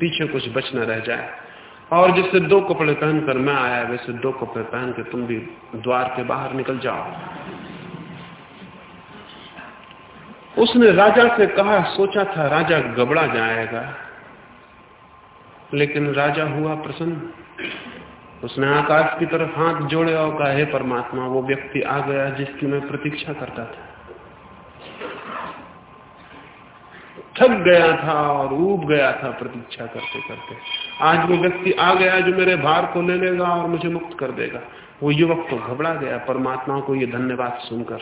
पीछे कुछ बच न रह जाए। और जिससे दो कपड़े पहनकर मैं आया, वैसे दो कपड़े पहन के तुम भी द्वार के बाहर निकल जाओ। उसने राजा से कहा, सोचा था राजा गबड़ा जाएगा। लेकिन राजा हुआ प्रसन्न। उसने आकाश की तरफ़ हाथ जोड़े और कहा, हे परमात्मा, वो व्यक्ति आ गया जिसकी मैं प्रतीक्षा करता था। थक गया था और ऊब गया था प्रतीक्षा करते करते। आज वो व्यक्ति आ गया जो मेरे भार को ले लेगा और मुझे मुक्त कर देगा। वो युवक तो घबरा गया। परमात्मा को ये धन्यवाद सुनकर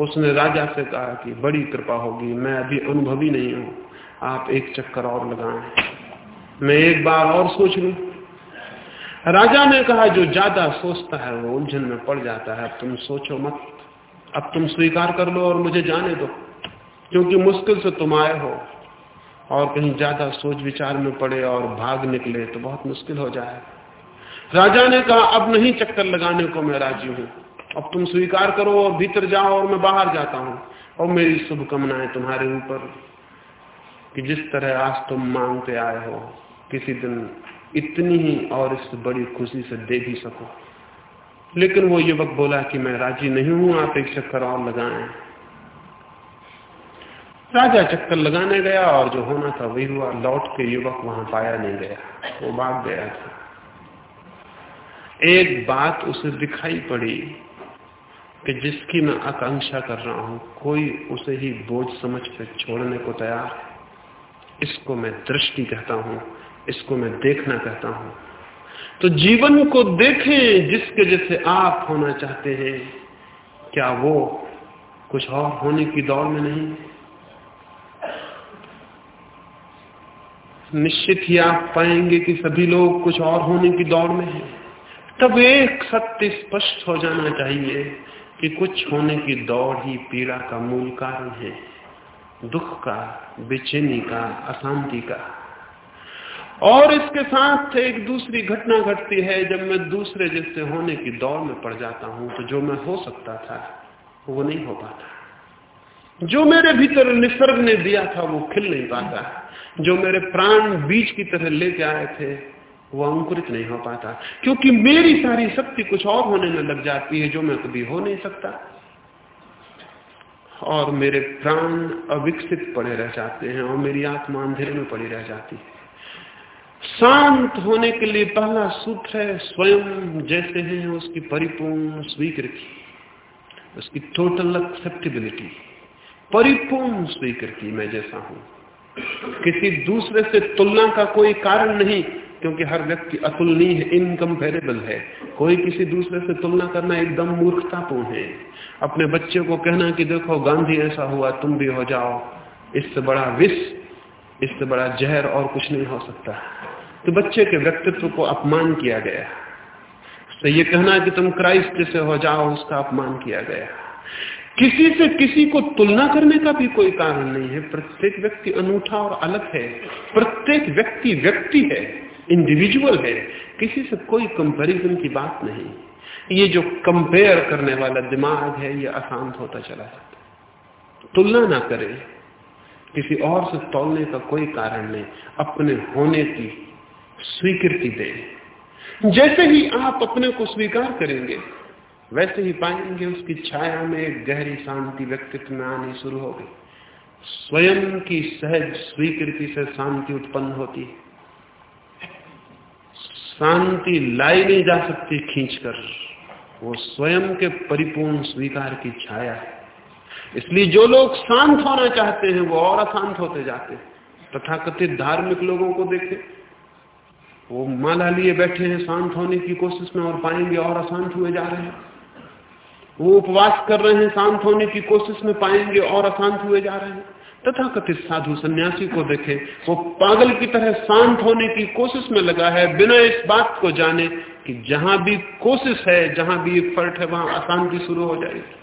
उसने राजा से कहा कि, बड़ी कृपा होगी, मैं अभी अनुभवी नहीं हूँ। आप एक चक्कर और लगाएँ। मैं एक बार और सोच लू। राजा ने कहा, जो ज़्यादा सोचता है, वो उलझन में पड़ जाता है। अब तुम सोचो मत। अब तुम स्वीकार कर लो और मुझे जाने दो। क्योंकि मुश्किल से तुम आए हो। और कहीं ज़्यादा सोच विचार में पड़े और भाग निकले तो बहुत मुश्किल हो जाए। राजा ने कहा, अब नहीं चक्कर लगाने को मैं राज़ी हूँ। अब तुम स्वीकार करो और भीतर जाओ और मैं बाहर जाता हूँ। और मेरी शुभकामनाएँ तुम्हारे ऊपर। कि जिस तरह आज तुम मांगते आए हो, किसी दिन इतनी ही और इस बड़ी खुशी से दे भी सको। लेकिन वो युवक बोला कि मैं राज़ी नहीं हूँ, आप एक चक्कर और लगाएँ। राजा चक्कर लगाने गया और जो होना था वही हुआ। लौट के युवक वहाँ पाया नहीं गया। वो भाग गया था। एक बात उसे दिखाई पड़ी कि जिसकी मैं आकांक्षा कर रहा हूँ, कोई उसे ही बोझ समझ कर छोड़ने को तैयार है। इसको मैं दृष्टि कहता हूँ, इसको मैं देखना कहता हूँ। तो जीवन को देखें जिसके जैसे आप होना चाहते हैं। क्या वो कुछ और होने की दौड़ में नहीं? निश्चित ही आप पाएँगे कि सभी लोग कुछ और होने की दौड़ में हैं। तब एक सत्य स्पष्ट हो जाना चाहिए कि कुछ होने की दौड़ ही पीड़ा का मूल कारण है। दुख का, बेचैनी का, अशांति का। और इसके साथ एक दूसरी घटना घटती है, जब मैं दूसरे जैसे होने की दौड़ में पड़ जाता हूँ तो जो मैं हो सकता था, वो नहीं हो पाता। जो मेरे भीतर निसर्ग ने दिया था, वो खिल नहीं पाता। जो मेरे प्राण बीज की तरह लेके आए थे, वो अंकुरित नहीं हो पाता। क्योंकि मेरी सारी शक्ति कुछ और होने में लग जाती है, जो मैं कभी हो नहीं सकता। और मेरे प्राण अविकसित पड़े रह जाते हैं और मेरी आत्मा अंधेरे में पड़ी रह जाती है। शांत होने के लिए पहला सूत्र है, स्वयं जैसे है, उसकी परिपूर्ण स्वीकृति, उसकी टोटल एक्सेप्टेबिलिटी परिपूर्ण स्वीकृति, मैं जैसा हूँ। किसी दूसरे से तुलना का कोई कारण नहीं क्योंकि हर व्यक्ति अतुलनीय इनकम्पेरेबल है। कोई किसी दूसरे से तुलना करना एकदम मूर्खतापूर्ण है। अपने बच्चे को कहना कि देखो, गांधी ऐसा हुआ, तुम भी हो जाओ। इससे बड़ा विष, इससे बड़ा जहर और कुछ नहीं हो सकता। तो बच्चे के व्यक्तित्व को अपमान किया गया। तो ये कहना कि तुम क्राइस्ट से हो जाओ, उसका अपमान किया गया। किसी से किसी को तुलना करने का भी कोई कारण नहीं है। प्रत्येक व्यक्ति अनूठा और अलग है। प्रत्येक व्यक्ति व्यक्ति है। इंडिविजुअल है, किसी से कोई कंपैरिजन की बात नहीं। ये जो कंपेयर करने वाला दिमाग है, ये अशांत होता चला जाता है। तुलना ना करे। किसी और से तोलने का कोई कारण नहीं। अपने होने की स्वीकृति दे। जैसे ही आप अपने को स्वीकार करेंगे, वैसे ही पाएँगे उसकी छाया में एक गहरी शांति व्यक्तित्व में आनी शुरू होगी स्वयं की सहज स्वीकृति से शांति उत्पन्न होती है। शांति लाई नहीं जा सकती खींचकर। वो स्वयं के परिपूर्ण स्वीकार की छाया है। इसलिए जो लोग शांत होना चाहते हैं, वो और अशांत होते जाते हैं। तथाकथित धार्मिक लोगों को देखें। वो माला लिए बैठे हैं, शांत होने की कोशिश में और पाएँगे, और अशांत हुए जा रहे हैं। वो उपवास कर रहे हैं, शांत होने की कोशिश में पाएँगे, और अशांत हुए जा रहे हैं। तथा कथित साधु सन्यासी को देखे, वो पागल की तरह शांत होने की कोशिश में लगा है, बिना इस बात को जाने कि जहाँ भी कोशिश है, जहाँ भी एक फर्ट है, वहाँ अशांति शुरू हो जाएगी।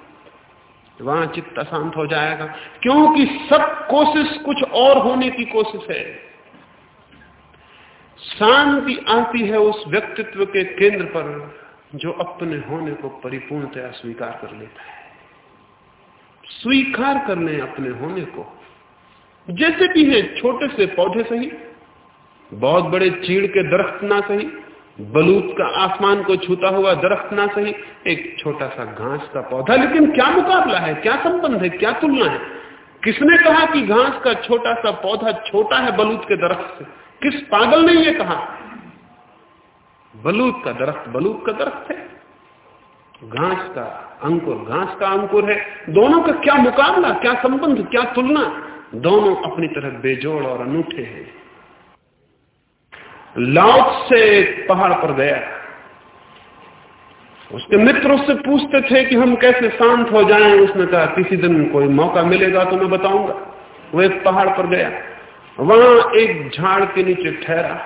वहाँ चित्त अशांत हो जाएगा, क्योंकि सब कोशिश कुछ और होने की कोशिश है। शांति आती है उस व्यक्तित्व के केंद्र पर, जो अपने होने को परिपूर्णतया स्वीकार कर लेता है। स्वीकार करने अपने होने को। जैसे भी है छोटे से पौधे सही, बहुत बड़े चीड़ के दरख्त ना सही, बलूत का आसमान को छूता हुआ दरख्त ना सही, एक छोटा सा घास का पौधा। लेकिन क्या मुकाबला है? क्या संबंध है? क्या तुलना है? किसने कहा कि घास का छोटा सा पौधा छोटा है बलूत के दरख्त से? किस पागल ने यह कहा? बलूत का दरख्त बलूत का दरख्त है। घास का अंकुर, घास का अंकुर है। दोनों का क्या मुकाबला, क्या संबंध, क्या तुलना? दोनों अपनी तरह बेजोड़ और अनूठे हैं। लाउत से पहाड़ पर गया। उसके मित्र उससे पूछते थे कि हम कैसे शांत हो जाएँ। उसने कहा, किसी दिन कोई मौका मिलेगा तो मैं बताऊँगा। वो एक पहाड़ पर गया। वहाँ एक झाड़ के नीचे ठहरा।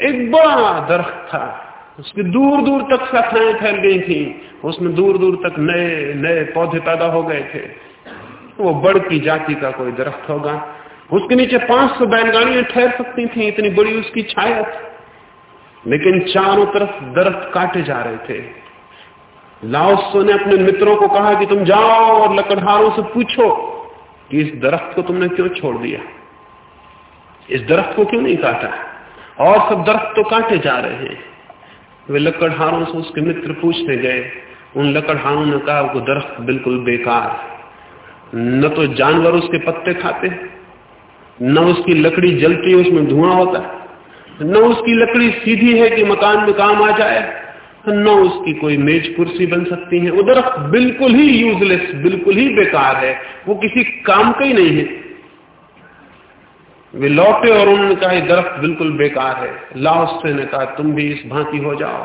एक बड़ा दरख्त था। उसके दूर दूर तक शाखाएँ फैल गई थी। उसमें दूर दूर तक नए नए पौधे पैदा हो गए थे। वो बड़ की जाति का कोई दरख्त होगा। उसके नीचे 500 सौ बैलगाड़ियाँ ठहर सकती थी, इतनी बड़ी उसकी छाया थी। लेकिन चारों तरफ़ दरख्त काटे जा रहे थे। लाओसो ने अपने मित्रों को कहा कि तुम जाओ और लकड़हारों से पूछो कि इस दरख्त को तुमने क्यों छोड़ दिया? इस दरख्त को क्यों नहीं काटा? और सब दरख्त तो काटे जा रहे हैं। वे लकड़हारों से उसके मित्र पूछने गए। उन लकड़हारों ने कहा, वो दरख्त बिल्कुल बेकार है। न तो जानवर उसके पत्ते खाते, न उसकी लकड़ी जलती है, उसमें धुआँ होता है, न उसकी लकड़ी सीधी है कि मकान में काम आ जाए, न उसकी कोई मेज कुर्सी बन सकती है। दरख्त बिल्कुल ही यूजलेस बिल्कुल ही बेकार है, वो किसी काम का ही नहीं है। वे लौटे और उन्होंने कहा दरख्त बिल्कुल बेकार है। लाओस्ते ने कहा, तुम भी इस भांति हो जाओ।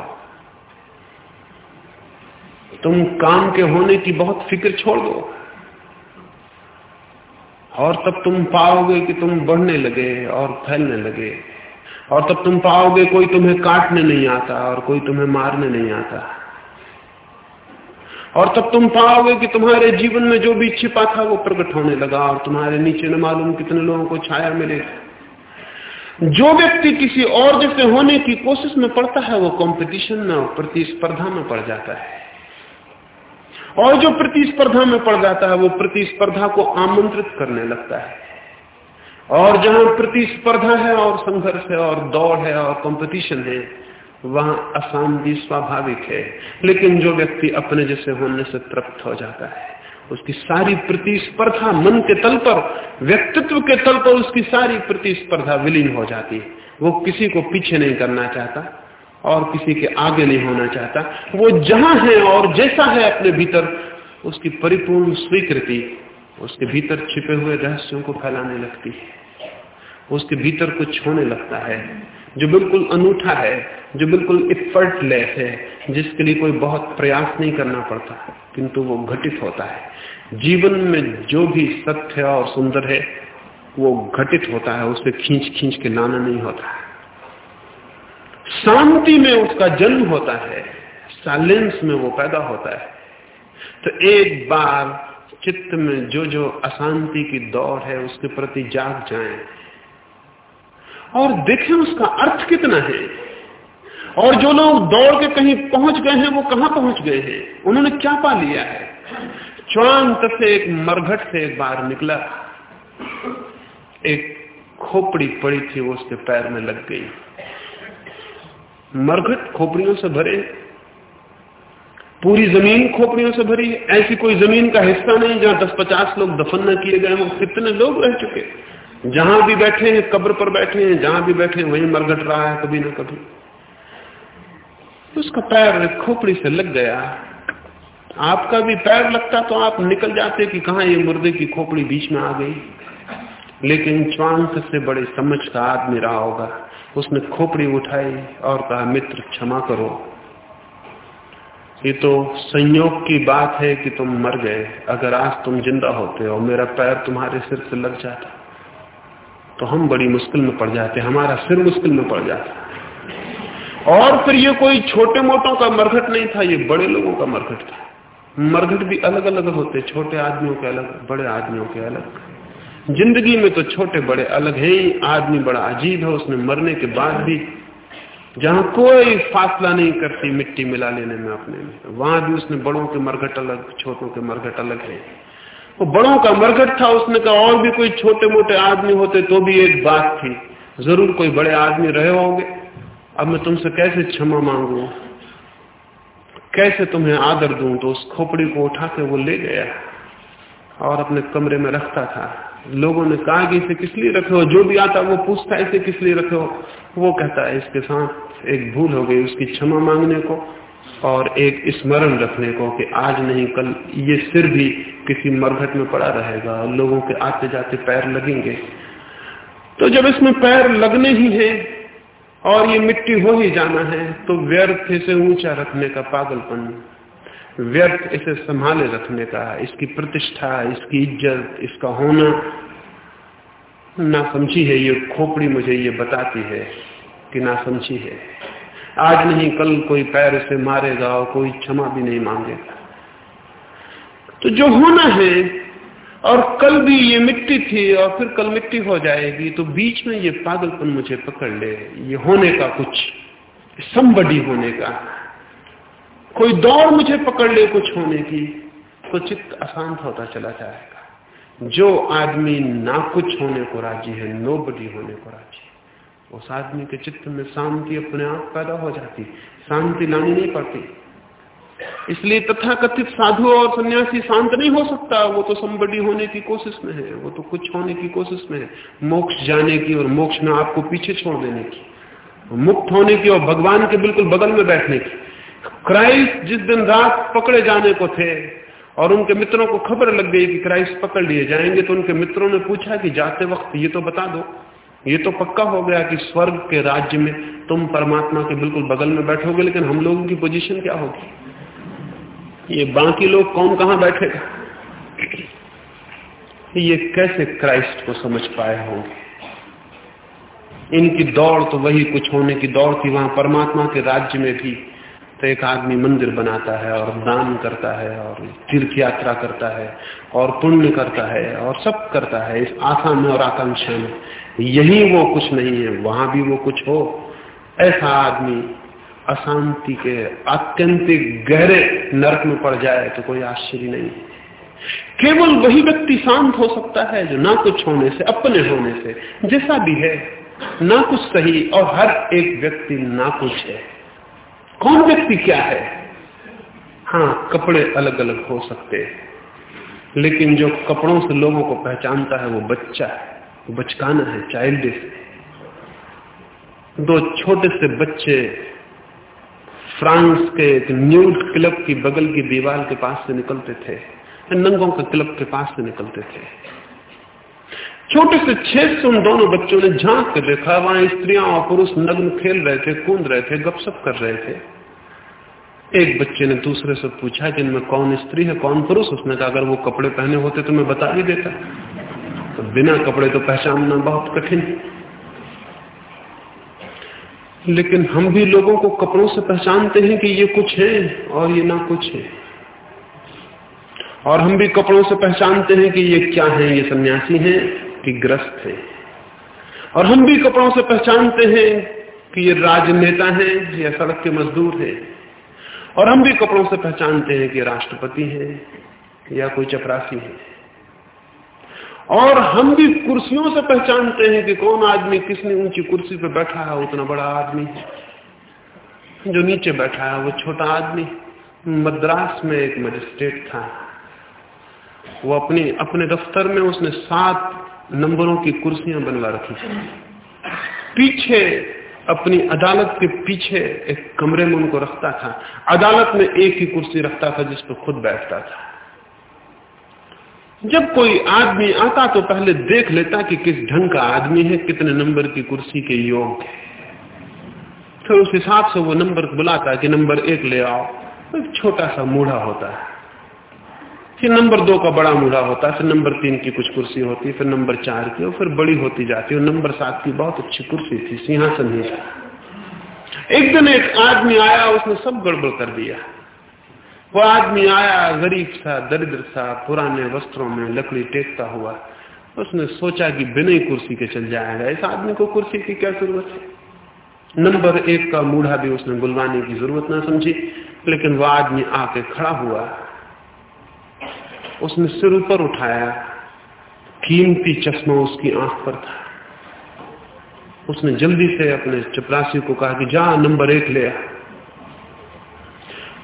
तुम काम के होने की बहुत फ़िक्र छोड़ दो। और तब तुम पाओगे कि तुम बढ़ने लगे और फैलने लगे। और तब तुम पाओगे कोई तुम्हें काटने नहीं आता और कोई तुम्हें मारने नहीं आता। और तब तुम पाओगे कि तुम्हारे जीवन में जो भी छिपा था वो प्रकट होने लगा और तुम्हारे नीचे न मालूम कितने लोगों को छाया मिले। जो व्यक्ति किसी और जैसे होने की कोशिश में पड़ता है, वो कंपटीशन में प्रतिस्पर्धा में पड़ जाता है। और जो प्रतिस्पर्धा में पड़ जाता है, वो प्रतिस्पर्धा को आमंत्रित करने लगता है। और जहाँ प्रतिस्पर्धा है और संघर्ष है और दौड़ है और कंपटीशन है, वहाँ अशांति स्वाभाविक है। लेकिन जो व्यक्ति अपने जैसे होने से तृप्त हो जाता है, उसकी सारी प्रतिस्पर्धा मन के तल पर, व्यक्तित्व के तल पर उसकी सारी प्रतिस्पर्धा विलीन हो जाती है। वो किसी को पीछे नहीं करना चाहता। और किसी के आगे नहीं होना चाहता। वो जहाँ है और जैसा है अपने भीतर, उसकी परिपूर्ण स्वीकृति उसके भीतर छिपे हुए रहस्यों को फैलाने लगती है। उसके भीतर कुछ होने लगता है, जो बिल्कुल अनूठा है, जो बिल्कुल इफर्टलेस है, जिसके लिए कोई बहुत प्रयास नहीं करना पड़ता, किंतु वो घटित होता है। जीवन में जो भी सत्य और सुंदर है, वो घटित होता है, उसे खींच खींच के लाना नहीं होता। है शांति में उसका जन्म होता है साइलेंस में वो पैदा होता है। तो एक बार चित्त में जो जो अशांति की दौड़ है, उसके प्रति जाग जाए। और देखें उसका अर्थ कितना है। और जो लोग दौड़ के कहीं पहुँच गए हैं, वो कहाँ पहुँच गए हैं? उन्होंने क्या पा लिया है? चौंत से एक मरघट से एक बार निकला। एक खोपड़ी पड़ी थी, वो उसके पैर में लग गई। मरघट खोपड़ियों से भरे, पूरी ज़मीन खोपड़ियों से भरी, ऐसी कोई ज़मीन का हिस्सा नहीं जहाँ दस पचास लोग दफन न किए गए वो कितने लोग रह चुके? जहाँ भी बैठे हैं, कब्र पर बैठे हैं, जहाँ भी बैठे हैं, वहीं मरघट रहा है कभी ना कभी। उसका पैर खोपड़ी से लग गया। आपका भी पैर लगता तो आप निकल जाते कि कहा ये मुर्दे की खोपड़ी बीच में आ गई। लेकिन च्वांक से बड़े समझ का आदमी रहा होगा। उसने खोपड़ी उठाई और कहा, मित्र, क्षमा करो। ये तो संयोग की बात है कि तुम मर गए। अगर आज तुम ज़िंदा होते और मेरा पैर तुम्हारे सिर से लग जाता। तो हम बड़ी मुश्किल में पड़ जाते, हमारा सिर मुश्किल में पड़ जाता। और फिर ये कोई छोटे मोटों का मरघट नहीं था, ये बड़े लोगों का मरघट था। मरघट भी अलग अलग होते, छोटे आदमियों के अलग, बड़े आदमियों के अलग। ज़िंदगी में तो छोटे बड़े अलग है ही, आदमी बड़ा अजीब है उसने मरने के बाद भी जहाँ कोई फासला नहीं करती मिट्टी मिला लेने में अपने में, वहाँ भी उसने बड़ों के मरघट अलग, छोटों के मरघट अलग है। वो बड़ों का मरघट था, उसने कहा और भी कोई छोटे मोटे आदमी होते तो भी एक बात थी, ज़रूर कोई बड़े आदमी रहे होंगे। अब मैं तुमसे कैसे क्षमा मांगू? कैसे तुम्हें आदर दू? तो उस खोपड़ी को उठा के वो ले गया और अपने कमरे में रखता था। लोगों ने कहा कि इसे किस लिए रखे हो? जो भी आता वो पूछता है, इसे किस लिए रखे हो? वो कहता है, इसके साथ एक भूल हो गई, उसकी क्षमा मांगने को और एक स्मरण रखने को कि आज नहीं, कल ये सिर भी किसी मरघट में पड़ा रहेगा, लोगों के आते जाते पैर लगेंगे। तो जब इसमें पैर लगने ही है और ये मिट्टी हो ही जाना है तो व्यर्थ इसे ऊँचा रखने का पागलपन। व्यर्थ इसे संभाले रखने का, इसकी प्रतिष्ठा, इसकी इज़्ज़त, इसका होना। ना समझी है ये खोपड़ी मुझे ये बताती है कि ना समझी है। आज नहीं, कल कोई पैर से मारेगा और कोई क्षमा भी नहीं मांगेगा। तो जो होना है, और कल भी ये मिट्टी थी और फिर कल मिट्टी हो जाएगी तो बीच में ये पागलपन मुझे पकड़ ले। ये होने का कुछ संबड़ी होने का। कोई दौड़ मुझे पकड़ ले कुछ होने की तो चित्त अशांत होता चला जाएगा। जो आदमी ना कुछ होने को राज़ी है नो होने को राज़ी है, उस आदमी के चित्त में शांति अपने आप पैदा हो जाती, शांति लानी नहीं पड़ती। इसलिए तथा कथित साधु और सन्यासी शांत नहीं हो सकता, वो तो संबड़ी होने की कोशिश में है, वो तो कुछ होने की कोशिश में है। मोक्ष जाने की और मोक्ष में आपको पीछे छोड़ देने की, मुक्त होने की और भगवान के बिल्कुल बगल में बैठने की। क्राइस्ट जिस दिन रात पकड़े जाने को थे और उनके मित्रों को खबर लग गई कि क्राइस्ट पकड़ लिए जाएँगे तो उनके मित्रों ने पूछा कि जाते वक्त ये तो बता दो। ये तो पक्का हो गया कि स्वर्ग के राज्य में तुम परमात्मा के बिल्कुल बगल में बैठोगे, लेकिन हम लोगों की पोजीशन क्या होगी? ये बाकी लोग कौन कहाँ बैठेगा? ये कैसे क्राइस्ट को समझ पाए होंगे? इनकी दौड़ तो वही कुछ होने की दौड़ थी, वहाँ परमात्मा के राज्य में भी। तो एक आदमी मंदिर बनाता है और दान करता है और तीर्थ यात्रा करता है और पुण्य करता है और सब करता है इस आशा में और आकांक्षा में। यही वो कुछ नहीं है, वहाँ भी वो कुछ हो। ऐसा आदमी अशांति के आत्यंतिक गहरे नरक में पड़ जाए तो कोई आश्चर्य नहीं। केवल वही व्यक्ति शांत हो सकता है जो ना कुछ होने से, अपने होने से, जैसा भी है, ना कुछ सही और हर एक व्यक्ति ना कुछ है। कौन व्यक्ति क्या है? हाँ कपड़े अलग अलग हो सकते हैं। लेकिन जो कपड़ों से लोगों को पहचानता है, वो बच्चा है, वो बचकाना है चाइल्ड दो छोटे से बच्चे फ्रांस के एक न्यूड क्लब की बगल की दीवार के पास से निकलते थे, नंगों के क्लब के पास से निकलते थे। छोटे से छह से उन दोनों बच्चों ने झाँक कर देखा, वहाँ स्त्रियाँ और पुरुष नग्न खेल रहे थे, कूद रहे थे, गपशप कर रहे थे। एक बच्चे ने दूसरे से पूछा कि इनमें कौन स्त्री है, कौन पुरुष? उसने कहा, अगर वो कपड़े पहने होते तो मैं बता ही देता। तो बिना कपड़े तो पहचानना बहुत कठिन। लेकिन हम भी लोगों को कपड़ों से पहचानते हैं कि ये कुछ है और ये ना कुछ है। और हम भी कपड़ों से पहचानते हैं कि ये क्या है, ये सन्यासी है कि ग्रस्त है। और हम भी कपड़ों से पहचानते हैं कि ये राजनेता है, या सड़क के मजदूर हैं। और हम भी कपड़ों से पहचानते हैं कि राष्ट्रपति है या कोई चपरासी है। और हम भी कुर्सियों से पहचानते हैं कि कौन आदमी किसने ऊँची कुर्सी पर बैठा है, उतना बड़ा आदमी जो नीचे बैठा है, वो छोटा आदमी मद्रास में एक मजिस्ट्रेट था। वो अपनी, अपने दफ्तर में उसने सात नंबरों की कुर्सियाँ बनवा रखी पीछे अपनी अदालत के पीछे एक कमरे में उनको रखता था। अदालत में एक ही कुर्सी रखता था जिस पर खुद बैठता था। जब कोई आदमी आता तो पहले देख लेता कि किस ढंग का आदमी है, कितने नंबर की कुर्सी के योग है। फिर उस हिसाब से वो नंबर बुलाता कि नंबर एक ले आओ। एक छोटा सा मूढ़ा होता है। फिर नंबर दो का बड़ा मुड़ा होता है, फिर नंबर तीन की कुछ कुर्सी होती है, फिर नंबर चार की, और फिर बड़ी होती जाती और नंबर सात की बहुत अच्छी कुर्सी थी, सिंहासन ही एक दिन एक आदमी आया, उसने सब गड़बड़ कर दिया। वो आदमी आया, गरीब सा, दरिद्र सा, पुराने वस्त्रों में लकड़ी टेकता हुआ। उसने सोचा कि बिना ही कुर्सी के चल जाएगा। इस आदमी को कुर्सी की क्या ज़रूरत है? नंबर एक का मूढ़ा भी उसने बुलवाने की ज़रूरत ना समझी, लेकिन वह आदमी आके खड़ा हुआ। उसने सिर ऊपर उठाया, कीमती चश्मा उसकी आँख पर था। उसने जल्दी से अपने चपरासी को कहा कि जा, नंबर एक ले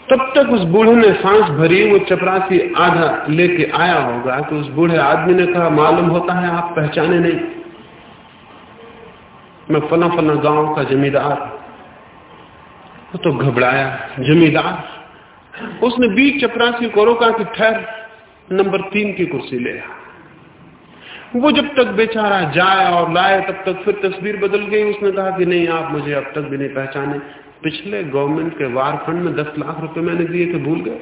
तब तक उस बूढ़े ने सांस भरी, वो चपरासी आधा लेके आया होगा कि उस बूढ़े आदमी ने कहा, मालूम होता है आप पहचाने नहीं। मैं फला फला गाँव का जमींदार वो तो घबराया, जमींदार। उसने बीच चपरासी को रोका कि ठहर। नंबर तीन की कुर्सी ले वो जब तक बेचारा जाए और लाए तब तक फिर तस्वीर बदल गई। उसने कहा कि नहीं, आप मुझे अब तक भी नहीं पहचाने। पिछले गवर्नमेंट के वार फंड में दस लाख रुपए मैंने दिए थे, भूल गए।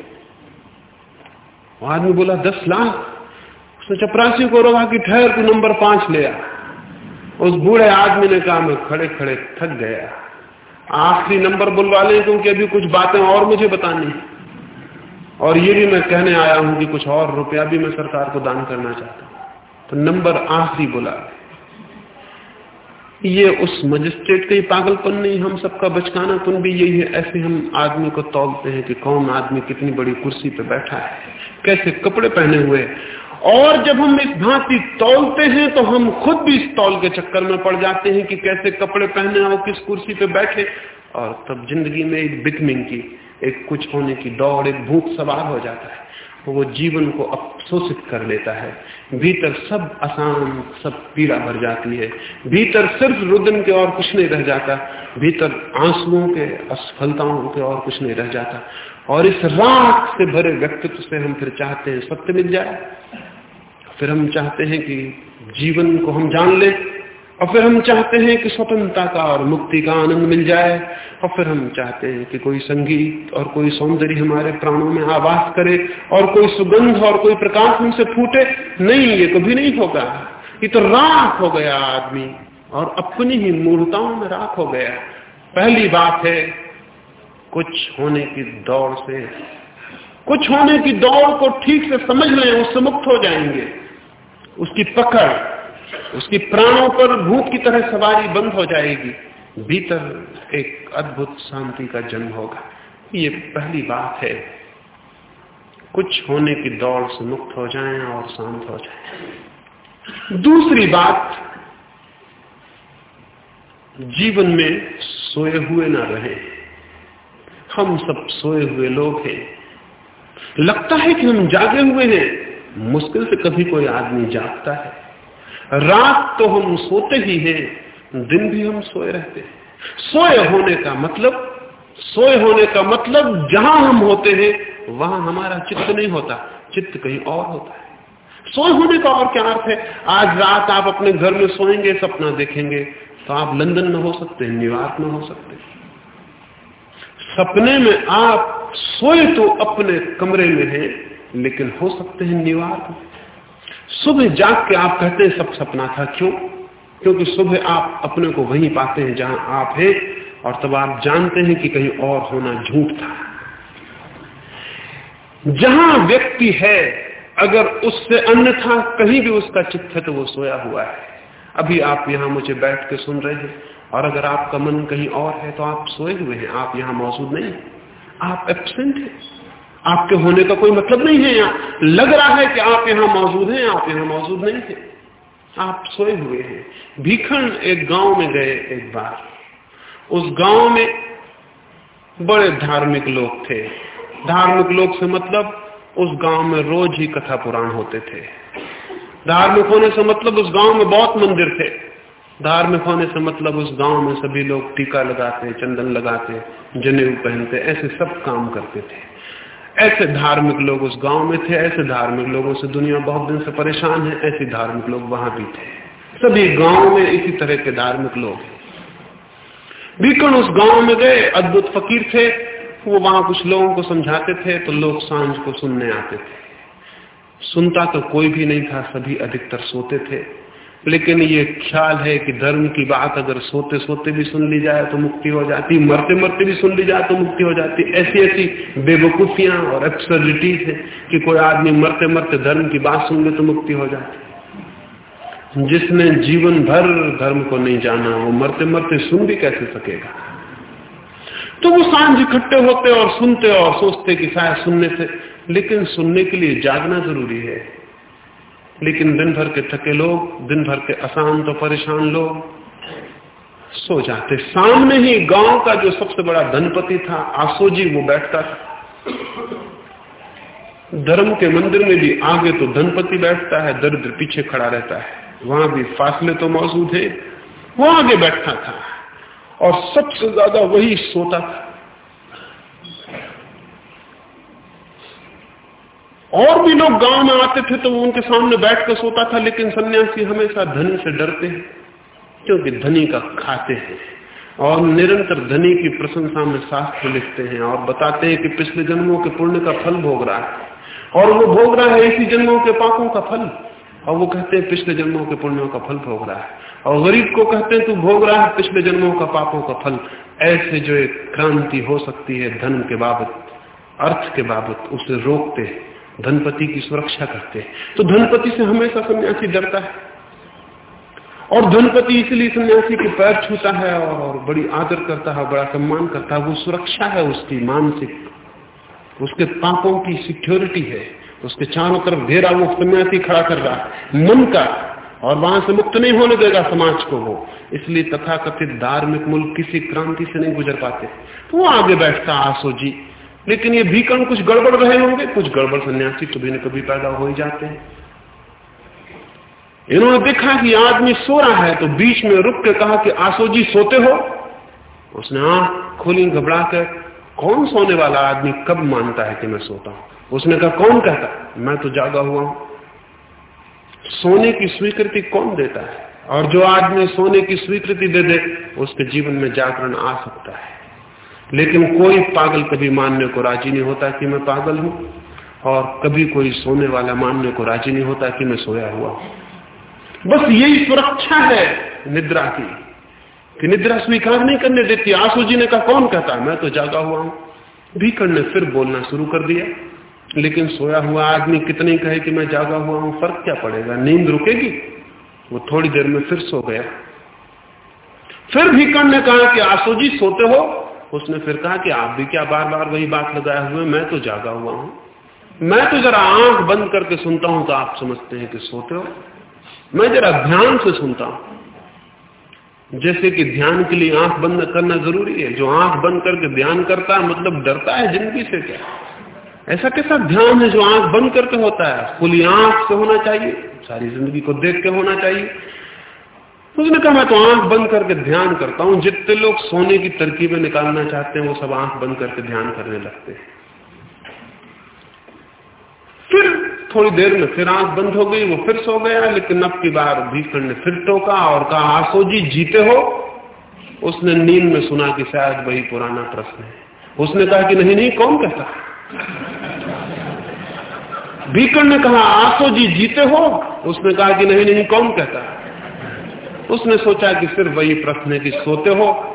आदमी बोला, दस लाख? उसने चपरासी को रोका कि ठहर, तू नंबर पाँच ले आ। उस बूढ़े आदमी ने कहा, मैं खड़े खड़े थक गया। आखिरी नंबर बुलवा ले, क्योंकि अभी कुछ बातें और मुझे बतानी है। और ये भी मैं कहने आया हूँ कि कुछ और रुपया भी मैं सरकार को दान करना चाहता हूँ। तो नंबर आखिरी बोला, ये उस मजिस्ट्रेट का ही पागलपन नहीं, हम सबका बचकानापन भी यही है। ऐसे हम आदमी को तौलते हैं कि कौन आदमी कितनी बड़ी कुर्सी पे बैठा है, कैसे कपड़े पहने हुए। और जब हम इस भांति तोलते हैं तो हम खुद भी इस तौल के चक्कर में पड़ जाते हैं कि कैसे कपड़े पहने और किस कुर्सी पे बैठे। और तब ज़िंदगी में एक बिकमिंग की एक कुछ होने की दौड़, एक भूख सवार हो जाता है वो जीवन को अवशोषित कर लेता है। भीतर सब अशांत, सब पीड़ा भर जाती है। भीतर सिर्फ़ रुदन के और कुछ नहीं रह जाता, भीतर आंसुओं के, असफलताओं के और कुछ नहीं रह जाता। और इस राख से भरे व्यक्तित्व से हम फिर चाहते हैं सत्य मिल जाए। फिर हम चाहते हैं कि जीवन को हम जान लें और फिर हम चाहते हैं कि स्वतंत्रता का और मुक्ति का आनंद मिल जाए। और फिर हम चाहते हैं कि कोई संगीत और कोई सौंदर्य हमारे प्राणों में आवास करे और कोई सुगंध और कोई प्रकाश हमसे फूटे। नहीं, ये कभी नहीं होगा। ये तो राख हो गया आदमी और अपनी ही मूर्ताओं में राख हो गया। पहली बात है, कुछ होने की दौड़ से, कुछ होने की दौड़ को ठीक से समझ लें, उससे मुक्त हो जाएँगे। उसकी पकड़ उसकी प्राणों पर भूत की तरह सवारी बंद हो जाएगी। भीतर एक अद्भुत शांति का जन्म होगा। ये पहली बात है। कुछ होने की दौड़ से मुक्त हो जाएँ और शांत हो जाएँ। दूसरी बात, जीवन में सोए हुए ना रहे। हम सब सोए हुए लोग हैं। लगता है कि हम जागे हुए हैं। मुश्किल से कभी कोई आदमी जागता है। रात तो हम सोते ही हैं, दिन भी हम सोए रहते हैं। सोए होने का मतलब सोए होने का मतलब जहाँ हम होते हैं, वहाँ हमारा चित्त नहीं होता, चित्त कहीं और होता है। सोए होने का और क्या अर्थ है? आज रात आप अपने घर में सोएँगे, सपना देखेंगे तो आप लंदन में हो सकते हैं, न्यूयॉर्क में हो सकते हैं। सपने में आप सोए तो अपने कमरे में हैं, लेकिन हो सकते हैं न्यूयॉर्क में। सुबह जाग के आप कहते हैं, सब सपना था। क्यों? क्योंकि सुबह आप अपने को वहीं पाते हैं जहाँ आप हैं, और तब आप जानते हैं कि कहीं और होना झूठ था। जहाँ व्यक्ति है, अगर उससे अन्य था कहीं भी उसका चित्त है तो वो सोया हुआ है। अभी आप यहाँ मुझे बैठ के सुन रहे हैं, और अगर आपका मन कहीं और है तो आप सोए हुए हैं, आप यहाँ मौजूद नहीं। आप एबसेंट हैं। आपके होने का कोई मतलब नहीं है यहाँ। लग रहा है कि आप यहाँ मौजूद हैं, आप यहाँ मौजूद नहीं थे। आप सोए हुए हैं। भीखण एक गाँव में गए एक बार। उस गाँव में बड़े धार्मिक लोग थे। धार्मिक लोग से मतलब उस गाँव में रोज ही कथा पुराण होते थे। धार्मिक होने से मतलब उस गाँव में बहुत मंदिर थे। धार्मिक होने से मतलब उस गाँव में सभी लोग टीका लगाते, चंदन लगाते, जनेऊ पहनते, ऐसे सब काम करते थे। ऐसे धार्मिक लोग उस गाँव में थे, ऐसे धार्मिक लोगों से दुनिया बहुत दिन से परेशान है, ऐसे धार्मिक लोग वहाँ भी थे। सभी गाँव में इसी तरह के धार्मिक लोग बीकन उस गाँव में गए, अद्भुत फकीर थे, वो वहाँ कुछ लोगों को समझाते थे तो लोग साँझ को सुनने आते थे। सुनता तो कोई भी नहीं था, सभी अधिकतर सोते थे। लेकिन ये ख्याल है कि धर्म की बात अगर सोते सोते भी सुन ली जाए तो मुक्ति हो जाती मरते मरते भी सुन ली जाए तो मुक्ति हो जाती। ऐसी ऐसी बेवकूफियाँ और एक्सर्डिटीज है कि कोई आदमी मरते मरते धर्म की बात सुन ले तो मुक्ति हो जाती। जिसने जीवन भर धर्म को नहीं जाना, वो मरते मरते सुन भी कैसे सकेगा? तो वो साँझ इकट्ठे होते और सुनते और सोचते कि शायद सुनने से, लेकिन सुनने के लिए जागना ज़रूरी है। लेकिन दिन भर के थके लोग, दिन भर के अशांत और परेशान लोग सो जाते। सामने ही गाँव का जो सबसे बड़ा धनपति था आसोजी वो बैठता था। धर्म के मंदिर में भी आगे तो धनपति बैठता है, दरिद्र पीछे खड़ा रहता है। वहाँ भी फासले तो मौजूद है, वो आगे बैठता था और सबसे ज़्यादा वही सोता था। और भी लोग गाँव में आते थे तो वो उनके सामने बैठ कर सोता था, लेकिन सन्यासी हमेशा धनी से डरते हैं, क्योंकि धनी का खाते हैं। और निरंतर धनी की प्रशंसा में शास्त्र लिखते हैं और बताते हैं कि पिछले जन्मों के पुण्य का फल भोग रहा है। और वो भोग रहा है इसी जन्मों के पापों का फल। और वो कहते हैं, पिछले जन्मों के पुण्यों का फल भोग रहा है। और गरीब को कहते हैं, तू भोग रहा है पिछले जन्मों का पापों का फल। ऐसे जो एक क्रांति हो सकती है, धन के बाबत, अर्थ के बाबत, उसे रोकते हैं। धनपति की सुरक्षा करते हैं। तो धनपति से हमेशा सन्यासी डरता है। और धनपति इसलिए सन्यासी के पैर छूता है और बड़ी आदर करता है, बड़ा सम्मान करता है। वो सुरक्षा है उसकी मानसिक। उसके पापों की सिक्योरिटी है। उसके चारों तरफ़ घेरा वो सन्यासी खड़ा कर रहा है। मन का। और वहाँ से मुक्त नहीं होने देगा समाज को वो। इसलिए तथा कथित धार्मिक मुल्क किसी क्रांति से नहीं गुजर पाते। तो वो आगे बैठता आसो जी लेकिन ये भीकण कुछ गड़बड़ रहे होंगे, कुछ गड़बड़ सन्यासी कभी न कभी पैदा हो ही जाते हैं। इन्होंने देखा कि आदमी सो रहा है तो बीच में रुक के कहा कि आसो जी सोते हो। उसने आँख खोली घबरा कर कौन सोने वाला आदमी कब मानता है कि मैं सोता हूँ? उसने कहा, कौन कहता? मैं तो जागा हुआ हूँ। सोने की स्वीकृति कौन देता है? और जो आदमी सोने की स्वीकृति दे दे, उसके जीवन में जागरण आ सकता है। लेकिन कोई पागल कभी मानने को राज़ी नहीं होता कि मैं पागल हूँ। और कभी कोई सोने वाला मानने को राज़ी नहीं होता कि मैं सोया हुआ बस यही सुरक्षा है निद्रा की, कि निद्रा स्वीकार नहीं करने देती। आँसू जी ने कहा कौन कहता? मैं तो जागा हुआ हूँ। भीकड़ ने फिर बोलना शुरू कर दिया। लेकिन सोया हुआ आदमी कितने कहे कि मैं जागा हुआ हूँ, फ़र्क क्या पड़ेगा? नींद रुकेगी? वो थोड़ी देर में फिर सो गया। फिर भीकड़ ने कहा कि आँसू जी सोते हो उसने फिर कहा कि आप भी क्या बार बार वही बात लगाए हुए मैं तो जागा हुआ हूँ। मैं तो जरा आँख बंद करके सुनता हूँ तो आप समझते हैं कि सोते हो। मैं जरा ध्यान से सुनता हूँ। जैसे कि ध्यान के लिए आँख बंद करना ज़रूरी है। जो आँख बंद करके ध्यान करता है मतलब डरता है ज़िंदगी से क्या? ऐसा कैसा ध्यान है जो आँख बंद करके होता है? खुली आँख से होना चाहिए, सारी ज़िंदगी को देख के होना चाहिए। उसने कहा, मैं तो आँख बंद करके ध्यान करता हूँ। जितने लोग सोने की तरकीबें निकालना चाहते हैं, वो सब आँख बंद करके ध्यान करने लगते हैं। फिर थोड़ी देर में फिर आँख बंद हो गई, वो फिर सो गया, लेकिन अब की बार भीखंड ने फिर टोका और कहा आसो जी, जीते हो? उसने नींद में सुना कि शायद वही पुराना प्रश्न है। उसने कहा कि नहीं नहीं, कौन कहता? भीकण ने कहा आसो जी, जीते हो? उसने कहा कि नहीं नहीं, कौन कहता? उसने सोचा कि सिर्फ़ वही प्रश्न है कि सोते हो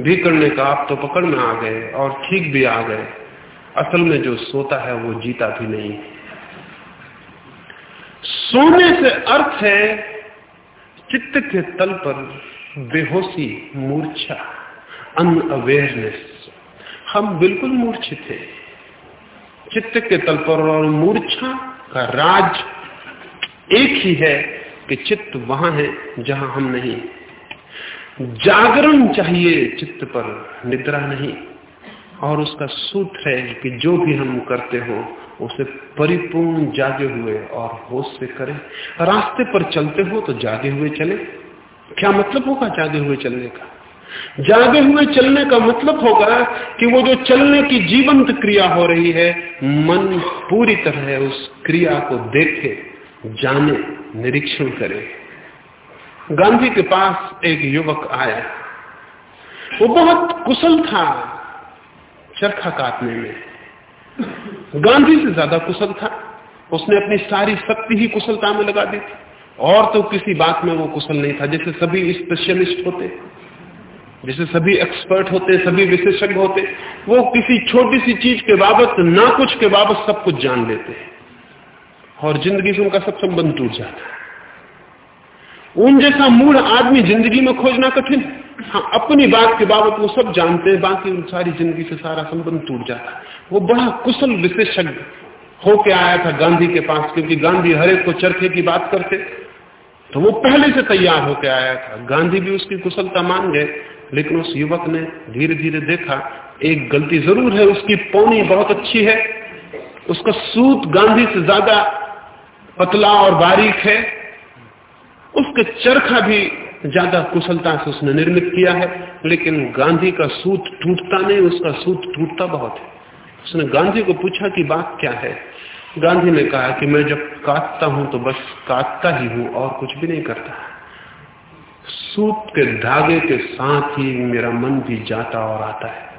भीकड़ ने कहा, आप तो पकड़ में आ गए और ठीक भी आ गए। असल में जो सोता है, वो जीता भी नहीं सोने से अर्थ है, चित्त के तल पर बेहोशी, मूर्छा अनअवेयरनेस हम बिल्कुल मूर्छित थे चित्त के तल पर और मूर्छा का राज एक ही है। कि चित्त वहाँ है जहाँ हम नहीं। जागरण चाहिए चित्त पर, निद्रा नहीं। और उसका सूत्र है कि जो भी हम करते हो, उसे परिपूर्ण जागे हुए और होश से करें। रास्ते पर चलते हो तो जागे हुए चले। क्या मतलब होगा जागे हुए चलने का? जागे हुए चलने का मतलब होगा कि वो जो चलने की जीवंत क्रिया हो रही है, मन पूरी तरह उस क्रिया को देखे। जाने, निरीक्षण करे। गांधी के पास एक युवक आया। वो बहुत कुशल था, चरखा काटने में। गांधी से ज़्यादा कुशल था। उसने अपनी सारी शक्ति ही कुशलता में लगा दी थी। और तो किसी बात में वो कुशल नहीं था, जैसे सभी स्पेशलिस्ट होते, जैसे सभी एक्सपर्ट होते, सभी विशेषज्ञ होते, वो किसी छोटी सी चीज़ के बाबत, ना कुछ के बाबत सब कुछ जान लेते। हैं और ज़िंदगी से उनका सब संबंध टूट जाता है। उन जैसा मूल आदमी ज़िंदगी में खोजना कठिन। हाँ अपनी बात के बाबत वो सब जानते हैं, बाकी उन सारी ज़िंदगी से सारा संबंध टूट जाता है। वो बड़ा कुशल विशेषज्ञ होके आया था गांधी के पास, क्योंकि गांधी हर एक को चरखे की बात करते। तो वो पहले से तैयार होके आया था। गांधी भी उसकी कुशलता मान गए, लेकिन उस युवक ने धीरे धीरे देखा, एक गलती ज़रूर है, उसकी पौनी बहुत अच्छी है। उसका सूत गांधी से ज़्यादा पतला और बारीक है। उसके चरखा भी ज़्यादा कुशलता से उसने निर्मित किया है, लेकिन गांधी का सूत टूटता नहीं, उसका सूत टूटता बहुत है। उसने गांधी को पूछा कि बात क्या है? गांधी ने कहा कि मैं जब काटता हूँ तो बस काटता ही हूँ, और कुछ भी नहीं करता। सूत के धागे के साथ ही मेरा मन भी जाता और आता है।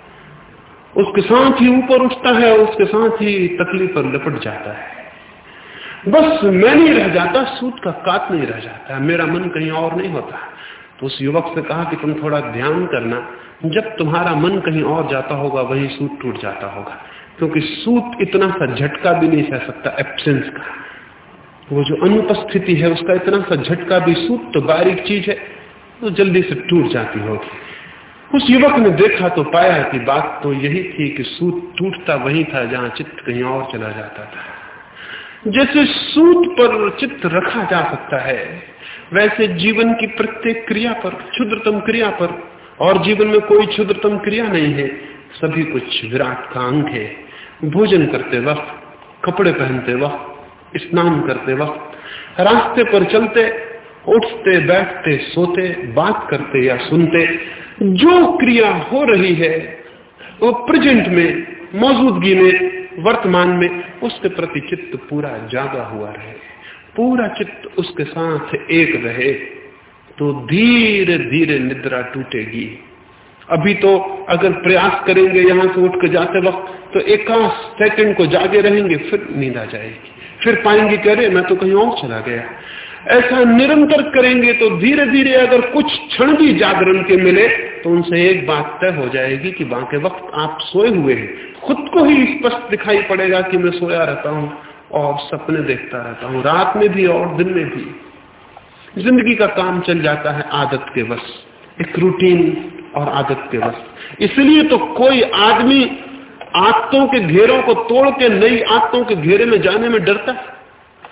उसके साथ ही ऊपर उठता है उसके साथ ही तकलीफ़ पर लपट जाता है। बस मैं नहीं रह जाता, सूत का काट नहीं रह जाता, मेरा मन कहीं और नहीं होता। तो उस युवक से कहा कि तुम थोड़ा ध्यान करना, जब तुम्हारा मन कहीं और जाता होगा, वही सूत टूट जाता होगा। क्योंकि सूत इतना सा झटका भी नहीं सह सकता एब्सेंस का। वो जो अनुपस्थिति है, उसका इतना सा झटका भी, सूत तो बारीक चीज़ है तो जल्दी से टूट जाती होगी। उस युवक ने देखा तो पाया कि बात तो यही थी कि सूत टूटता वही था जहाँ चित्त कहीं और चला जाता था। जैसे सूत पर चित्त रखा जा सकता है, वैसे जीवन की प्रत्येक क्रिया पर, क्षुद्रतम क्रिया पर, और जीवन में कोई क्षुद्रतम क्रिया नहीं है, सभी कुछ विराट का अंग है। भोजन करते वक्त, कपड़े पहनते वक्त, स्नान करते वक्त, रास्ते पर चलते, उठते, बैठते, सोते, बात करते या सुनते, जो क्रिया हो रही है, वो प्रेजेंट में, मौजूदगी में वर्तमान में उसके प्रति चित्त पूरा जागा हुआ रहे। पूरा चित्त उसके साथ एक रहे तो धीरे धीरे निद्रा टूटेगी। अभी तो अगर प्रयास करेंगे यहाँ से उठ के जाते वक्त तो एक सेकंड को जागे रहेंगे, फिर नींद आ जाएगी। फिर पाएँगे कह रहे मैं तो कहीं और चला गया। ऐसा निरंतर करेंगे तो धीरे धीरे अगर कुछ क्षण भी जागरण के मिले तो उनसे एक बात तय हो जाएगी कि बाकी वक्त आप सोए हुए हैं। खुद को ही स्पष्ट दिखाई पड़ेगा कि मैं सोया रहता हूँ और सपने देखता रहता हूँ, रात में भी और दिन में भी। ज़िंदगी का काम चल जाता है आदत के बस, एक रूटीन और आदत के बस। इसलिए तो कोई आदमी आदतों के घेरों को तोड़ के नई आदतों के घेरे में जाने में डरता है,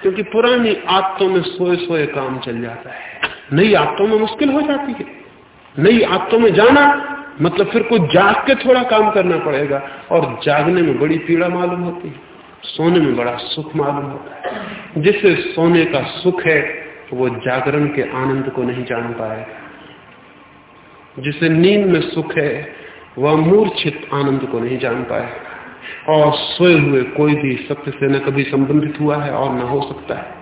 क्योंकि पुरानी आदतों में सोए सोए काम चल जाता है। नई आदतों में मुश्किल हो जाती है। नई आदतों में जाना। मतलब फिर कुछ जाग के थोड़ा काम करना पड़ेगा। और जागने में बड़ी पीड़ा मालूम होती है। सोने में बड़ा सुख मालूम होता है। जिसे सोने का सुख है, वो जागरण के आनंद को नहीं जान पाएगा। जिसे नींद में सुख है, वह मूर्छित आनंद को नहीं जान पाएगा। और सोए हुए कोई भी सत्य से न कभी संबंधित हुआ है और न हो सकता है।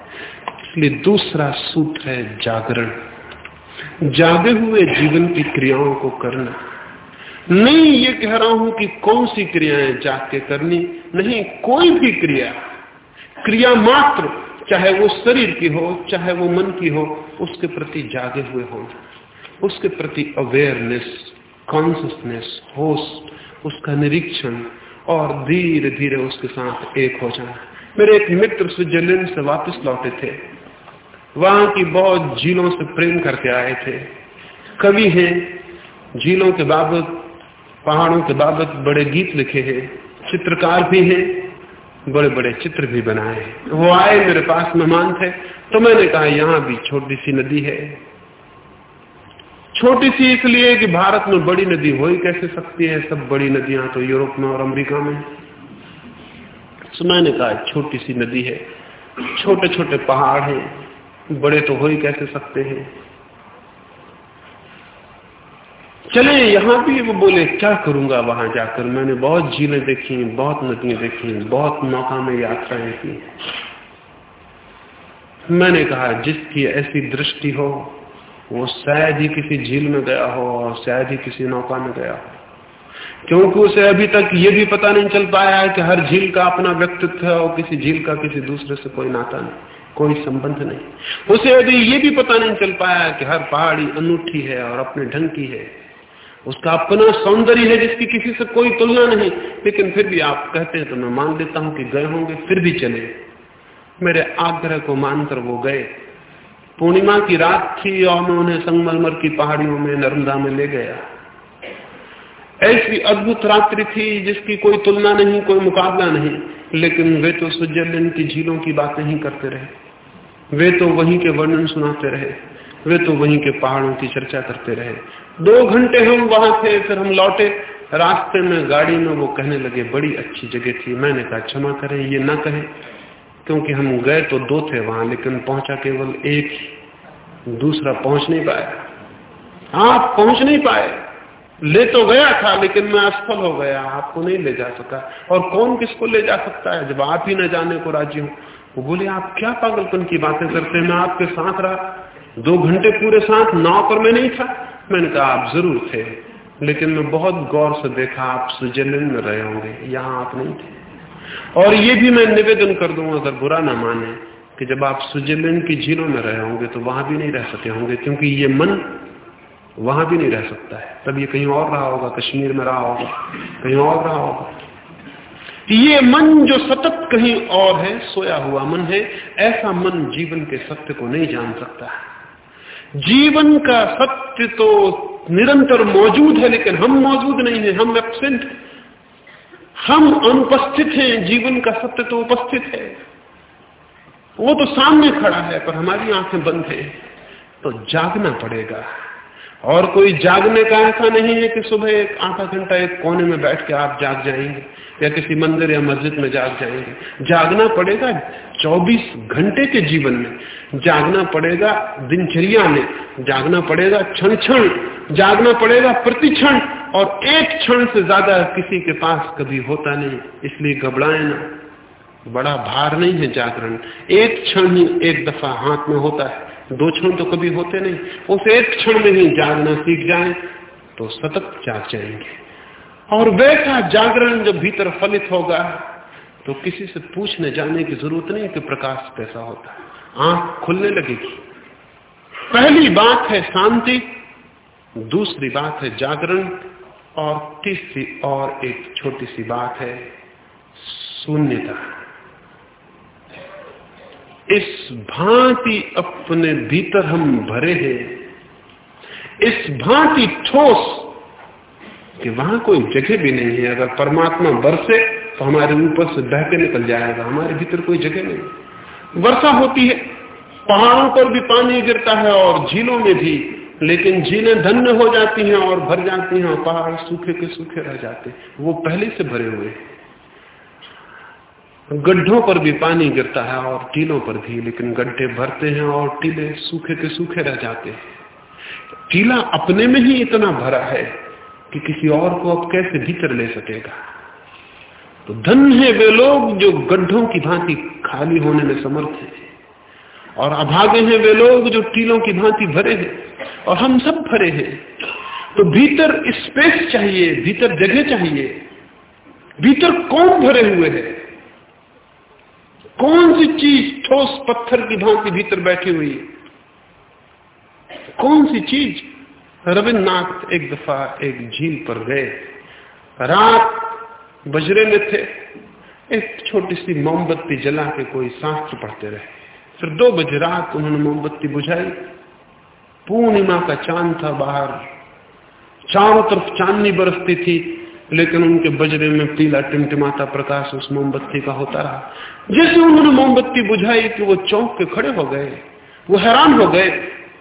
इसलिए दूसरा सूत्र है जागरण। जागे हुए जीवन की क्रियाओं को करना। नहीं ये कह रहा हूँ कि कौन सी क्रियाएँ जाग के करनी, नहीं, कोई भी क्रिया। क्रिया मात्र, चाहे वो शरीर की हो, चाहे वो मन की हो, उसके प्रति जागे हुए हो। उसके प्रति अवेयरनेस कॉन्सियसनेस होश उसका निरीक्षण, और धीरे धीरे उसके साथ एक हो जाना। मेरे एक मित्र स्विट्जरलैंड से वापस लौटे थे। वहाँ की बहुत झीलों से प्रेम करके आए थे। कवि हैं, झीलों के बाबत, पहाड़ों के बाबत बड़े गीत लिखे हैं, चित्रकार भी हैं बड़े बड़े चित्र भी बनाए हैं। वो आए मेरे पास मेहमान थे तो मैंने कहा, यहाँ भी छोटी सी नदी है। छोटी सी इसलिए कि भारत में बड़ी नदी हो ही कैसे सकती है? सब बड़ी नदियाँ तो यूरोप में और अमेरिका में। तो मैंने कहा, छोटी सी नदी है छोटे छोटे पहाड़ हैं बड़े तो हो ही कैसे सकते हैं? चले, यहाँ भी वो बोले, क्या करूँगा वहाँ जाकर? मैंने बहुत झीलें देखी, बहुत नदियाँ देखी, बहुत मौका में यात्राएँ की। मैंने कहा, जिसकी ऐसी दृष्टि हो, वो शायद ही किसी झील में गया हो और शायद ही किसी नौका में गया हो। क्योंकि उसे अभी तक ये भी पता नहीं चल पाया है कि हर झील का अपना व्यक्तित्व है और किसी झील का किसी दूसरे से कोई नाता नहीं। कोई संबंध नहीं। उसे अभी ये भी पता नहीं चल पाया कि हर पहाड़ी अनूठी है और अपने ढंग की है, उसका अपना सौंदर्य है जिसकी किसी से कोई तुलना नहीं, लेकिन फिर भी आप कहते हैं तो मैं मान लेता हूँ कि गए होंगे, फिर भी चले। मेरे आग्रह को मानकर वो गए। पूर्णिमा की रात थी और मैं उन्हें संगमरमर की पहाड़ियों में नर्मदा में ले गया। ऐसी अद्भुत रात्रि थी जिसकी कोई तुलना नहीं, कोई मुकाबला नहीं। लेकिन वे तो स्विट्जरलैंड की झीलों की बातें ही करते रहे। वे तो वहीं के वर्णन सुनाते रहे। वे तो वहीं के पहाड़ों की चर्चा करते रहे। दो घंटे हम वहाँ थे, फिर हम लौटे। रास्ते में गाड़ी में वो कहने लगे, बड़ी अच्छी जगह थी। मैंने कहा, क्षमा करें, ये ना कहें, क्योंकि हम गए तो दो थे वहाँ, लेकिन पहुँचा केवल एक ही। दूसरा पहुँच नहीं पाया। आप पहुँच नहीं पाए? ले तो गया था, लेकिन मैं असफल हो गया, आपको नहीं ले जा सका। और कौन किसको ले जा सकता है? जब आप ही न जाने को राज़ी हूँ, वो बोले, आप क्या पागलपन की बातें करते हैं? मैं आपके साथ रहा, दो घंटे पूरे साथ नाव पर मैं नहीं था। मैंने कहा, आप ज़रूर थे, लेकिन मैं बहुत गौर से देखा, आप स्विट्जरलैंड में रहे होंगे, यहाँ आप नहीं थे। और ये भी मैं निवेदन कर दूँगा, अगर बुरा ना माने, कि जब आप स्विट्जरलैंड की झीलों में रहे होंगे तो वहाँ भी नहीं रह सके होंगे, क्योंकि ये मन वहाँ भी नहीं रह सकता है। तब ये कहीं और रहा होगा, कश्मीर में रहा होगा, कहीं और रहा होगा। ये मन जो सतत कहीं और है, सोया हुआ मन है, ऐसा मन जीवन के सत्य को नहीं जान सकता जीवन का सत्य तो निरंतर मौजूद है, लेकिन हम मौजूद नहीं है, हम एबसेंट हम अनुपस्थित हैं, जीवन का सत्य तो उपस्थित है। वो तो सामने खड़ा है, पर हमारी आँखें बंद है तो जागना पड़ेगा। और कोई जागने का ऐसा नहीं है कि सुबह एक आधा घंटा एक कोने में बैठ के आप जाग जाएँगे, या किसी मंदिर या मस्जिद में जाग जाएँगे। जागना पड़ेगा 24 घंटे के जीवन में। जागना पड़ेगा दिनचर्या में। जागना पड़ेगा क्षण क्षण जागना पड़ेगा प्रतिक्षण। और एक क्षण से ज़्यादा किसी के पास कभी होता नहीं। इसलिए घबराए ना। बड़ा भार नहीं है जागरण। एक क्षण ही एक दफ़ा हाथ में होता है। दो क्षण तो कभी होते नहीं। उस एक क्षण में ही जागना सीख जाए तो सतत जाग जाएँगे। और वैसा जागरण जब भीतर फलित होगा तो किसी से पूछने जाने की ज़रूरत नहीं कि प्रकाश कैसा होता। है आँख खुलने लगेगी। पहली बात है शांति, दूसरी बात है जागरण, और तीसरी और एक छोटी सी बात है शून्यता। इस भांति अपने भीतर हम भरे हैं। इस भांति ठोस कि वहाँ कोई जगह भी नहीं है। अगर परमात्मा बरसे तो हमारे ऊपर से बह के निकल जाएगा। हमारे भीतर कोई जगह नहीं। वर्षा होती है, पहाड़ों पर भी पानी गिरता है और झीलों में भी, लेकिन झीलें धन्य हो जाती हैं और भर जाती हैं और पहाड़ सूखे के सूखे रह जाते हैं। वो पहले से भरे हुए हैं। गड्ढों पर भी पानी गिरता है और टीलों पर भी, लेकिन गड्ढे भरते हैं और टीले सूखे के सूखे रह जाते हैं। टीला अपने में ही इतना भरा है कि किसी और को अब कैसे भीतर ले सकेगा? तो धन है वे लोग जो गड्ढों की भांति खाली होने में समर्थ है, और अभागे हैं वे लोग जो टीलों की भांति भरे हैं, और हम सब भरे हैं। तो भीतर स्पेस चाहिए, भीतर जगह चाहिए, भीतर कौन भरे हुए हैं? कौन सी चीज़ ठोस पत्थर की भांति भीतर बैठी हुई है? कौन सी चीज़? रविन्द्रनाथ एक दफ़ा एक झील पर गए। रात बजरे में थे। एक छोटी सी मोमबत्ती जला के कोई शास्त्र पढ़ते रहे। फिर दो बजे रात उन्होंने मोमबत्ती बुझाई। पूर्णिमा का चाँद था बाहर। चारों तरफ़ चांदनी बरसती थी। लेकिन उनके बजरे में पीला टिमटिमाता प्रकाश उस मोमबत्ती का होता रहा। जैसे उन्होंने मोमबत्ती बुझाई कि वो चौंक के खड़े हो गए, वो हैरान हो गए,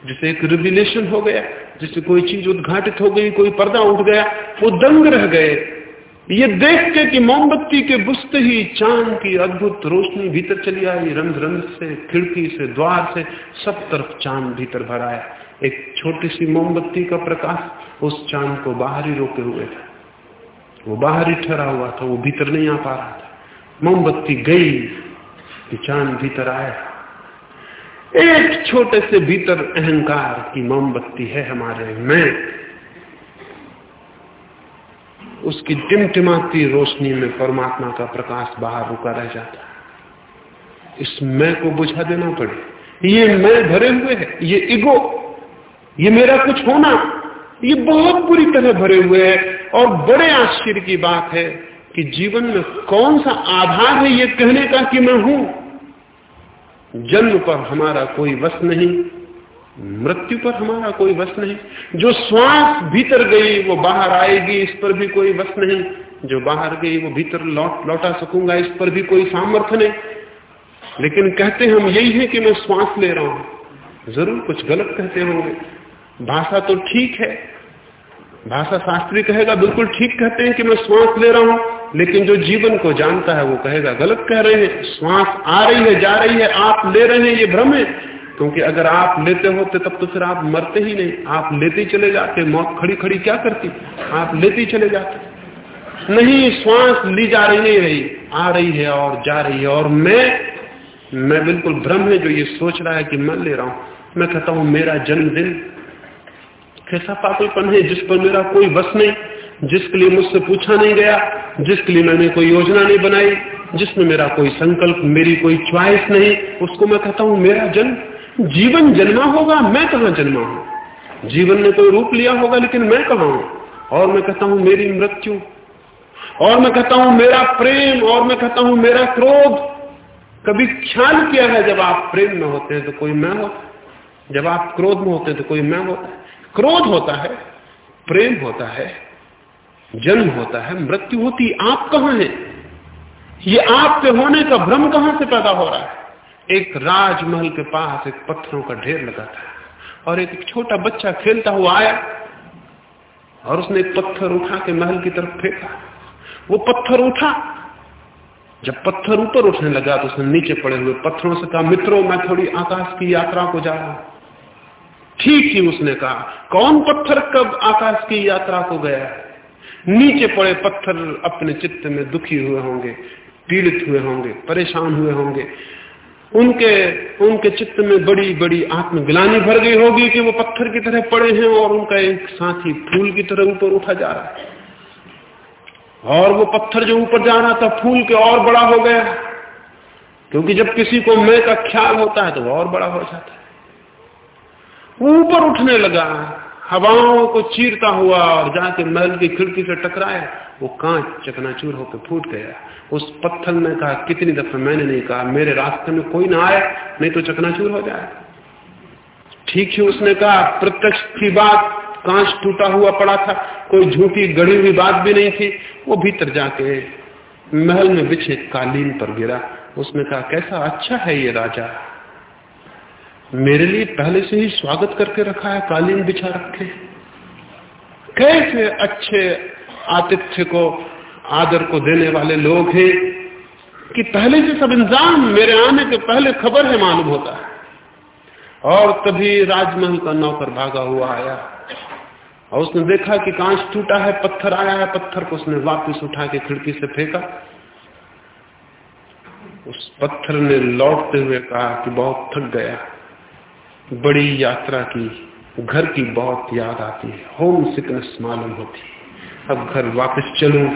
जैसे एक रिविलेशन हो गया, जैसे कोई चीज़ उद्घाटित हो गई, कोई पर्दा उठ गया, वो दंग रह गए। ये देख के कि मोमबत्ती के बुझते ही चाँद की अद्भुत रोशनी भीतर चली आई रंग रंग से, खिड़की से, द्वार से, सब तरफ़ चाँद भीतर भर आया। एक छोटी सी मोमबत्ती का प्रकाश उस चाँद को बाहर ही रोके हुए था। वो बाहर ही ठहरा हुआ था, वो भीतर नहीं आ पा रहा था। मोमबत्ती गई, कि चाँद भीतर आया। एक छोटे से भीतर अहंकार की मोमबत्ती है हमारे मैं। उसकी टिमटिमाती रोशनी में परमात्मा का प्रकाश बाहर रुका रह जाता है। इस मैं को बुझा देना पड़े। ये मैं भरे हुए है, ये इगो ये मेरा कुछ होना ये बहुत बुरी तरह भरे हुए हैं और बड़े आश्चर्य की बात है कि जीवन में कौन सा आधार है ये कहने का कि मैं हूँ? जन्म पर हमारा कोई वश नहीं, मृत्यु पर हमारा कोई वश नहीं। जो श्वास भीतर गई, वो बाहर आएगी, इस पर भी कोई वश नहीं। जो बाहर गई, वो भीतर लौट, लौटा सकूँगा, इस पर भी कोई सामर्थ्य नहीं। लेकिन कहते हम यही है कि मैं श्वास ले रहा हूँ। ज़रूर कुछ गलत कहते होंगे। भाषा तो ठीक है। भाषा शास्त्री कहेगा, बिल्कुल ठीक कहते हैं कि मैं श्वास ले रहा हूँ, लेकिन जो जीवन को जानता है वो कहेगा, गलत कह रहे हैं, श्वास आ रही है, जा रही है, आप ले रहे हैं, ये भ्रम है। क्योंकि अगर आप लेते होते, तब तो फिर आप मरते ही नहीं। आप लेते चले जाते, मौत खड़ी खड़ी क्या करती? आप लेते चले जाते। नहीं, श्वास ली जा रही नहीं रही आ रही है और जा रही है। और मैं मैं बिल्कुल भ्रम है जो ये सोच रहा है कि मैं ले रहा हूँ। मैं कहता हूँ, मेरा जन्मदिन कैसा पागलपन है जिस पर मेरा कोई वश नहीं, जिसके लिए मुझसे पूछा नहीं गया, जिसके लिए मैंने कोई योजना नहीं बनाई, जिसमें मेरा कोई संकल्प, मेरी कोई च्वाइस नहीं, उसको मैं कहता हूँ, मेरा जन्म, जीवन जन्मा होगा, मैं कहा जन्मा हूँ? जीवन ने कोई रूप लिया होगा, लेकिन मैं कहा हूँ? और मैं कहता हूँ, मेरी मृत्यु। और मैं कहता हूँ, मेरा प्रेम, और मैं कहता हूँ, मेरा क्रोध। कभी ख्याल किया है जब आप प्रेम में होते हैं तो कोई मैं होता जब आप क्रोध में होते हैं तो कोई मैं होता क्रोध होता है, प्रेम होता है, जन्म होता है, मृत्यु होती, आप कहाँ हैं? ये आपके होने का भ्रम कहाँ से पैदा हो रहा है? एक राजमहल के पास एक पत्थरों का ढेर लगा था और एक छोटा बच्चा खेलता हुआ आया और उसने पत्थर उठा के महल की तरफ़ फेंका। वो पत्थर उठा। जब पत्थर ऊपर उठने लगा तो उसने नीचे पड़े हुए पत्थरों से कहा, मित्रों, मैं थोड़ी आकाश की यात्रा को जा रहा ठीक ही उसने कहा, कौन पत्थर कब आकाश की यात्रा को गया नीचे पड़े पत्थर अपने चित्त में दुखी हुए होंगे, पीड़ित हुए होंगे, परेशान हुए होंगे। उनके उनके चित्त में बड़ी बड़ी आत्मग्लानी भर गई होगी कि वो पत्थर की तरह पड़े हैं और उनका एक साथी फूल की तरह ऊपर उठा जा रहा है। और वो पत्थर जो ऊपर जा रहा था, फूल के और बड़ा हो गया। क्योंकि जब किसी को मैं का ख्याल होता है तो और बड़ा हो जाता है। ऊपर उठने लगा। हवाओं को चीरता हुआ और जाके महल की खिड़की से टकराया। वो कांच चकनाचूर होकर फूट गया। उस पत्थर ने कहा, कितनी दफ़ा मैंने नहीं कहा, मेरे रास्ते में कोई ना आया नहीं तो चकनाचूर हो जाए। ठीक ही उसने कहा, प्रत्यक्ष की बात, कांच टूटा हुआ पड़ा था, कोई झूठी गड़ी हुई बात भी नहीं थी। वो भीतर जाके महल में बिछे कालीन पर गिरा। उसने कहा, कैसा अच्छा है ये राजा मेरे लिए पहले से ही स्वागत करके रखा है, कालीन बिछा रखे कैसे अच्छे आतिथ्य को, आदर को देने वाले लोग हैं कि पहले से सब इंतज़ाम मेरे आने के पहले खबर है, मालूम होता है। और तभी राजमहल का नौकर भागा हुआ आया और उसने देखा कि कांच टूटा है, पत्थर आया है, पत्थर को उसने वापस उठा के खिड़की से फेंका। उस पत्थर ने लौटते हुए कहा कि बहुत थक गया। बड़ी यात्रा की, घर की बहुत याद आती है। होम सिकनेस मालूम होती है। अब घर वापस चलू।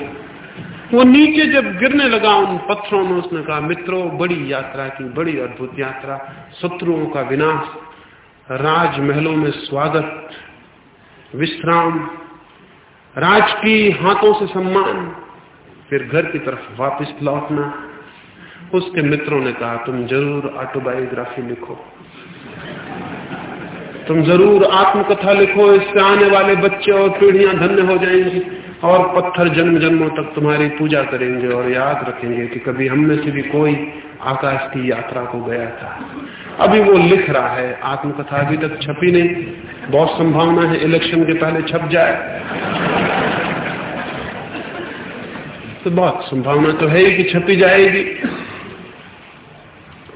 वो नीचे जब गिरने लगा उन पत्थरों में, उसने कहा, मित्रों, बड़ी यात्रा की, बड़ी अद्भुत यात्रा, शत्रुओं का विनाश, राजमहलों में स्वागत, विश्राम, राज की हाथों से सम्मान, फिर घर की तरफ़ वापस लौटना। उसके मित्रों ने कहा, तुम ज़रूर ऑटोबायोग्राफी लिखो। तुम ज़रूर आत्मकथा लिखो, इससे आने वाले बच्चे और पीढ़ियाँ धन्य हो जाएँगी और पत्थर जन्म जन्मों तक तुम्हारी पूजा करेंगे और याद रखेंगे कि कभी हम में से भी कोई आकाश की यात्रा को गया था। अभी वो लिख रहा है, आत्मकथा अभी तक छपी नहीं। बहुत संभावना है, इलेक्शन के पहले छप जाए। तो बहुत संभावना तो है कि छपी जाएगी।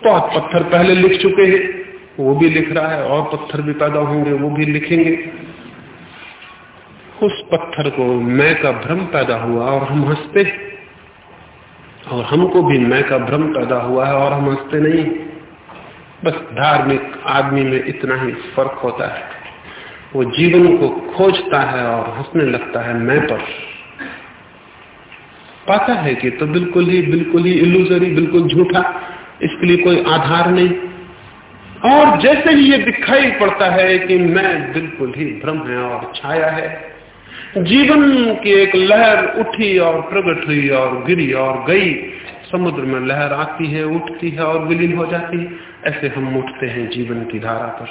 बहुत पत्थर पहले लिख चुके हैं। वो भी लिख रहा है, और पत्थर भी पैदा होंगे, वो भी लिखेंगे। उस पत्थर को मैं का भ्रम पैदा हुआ और हम हँसते और हमको भी मैं का भ्रम पैदा हुआ है और हम हँसते नहीं बस धार्मिक आदमी में इतना ही फ़र्क होता है। वो जीवन को खोजता है और हंसने लगता है मैं पर। पाता है कि तो बिल्कुल ही बिल्कुल ही इल्यूजरी बिल्कुल झूठा, इसके लिए कोई आधार नहीं। और जैसे ही ये दिखाई पड़ता है कि मैं बिल्कुल ही भ्रम है और छाया है, जीवन की एक लहर उठी और प्रकट हुई और गिरी और गई। समुद्र में लहर आती है, उठती है और विलीन हो जाती है। ऐसे हम उठते हैं जीवन की धारा पर।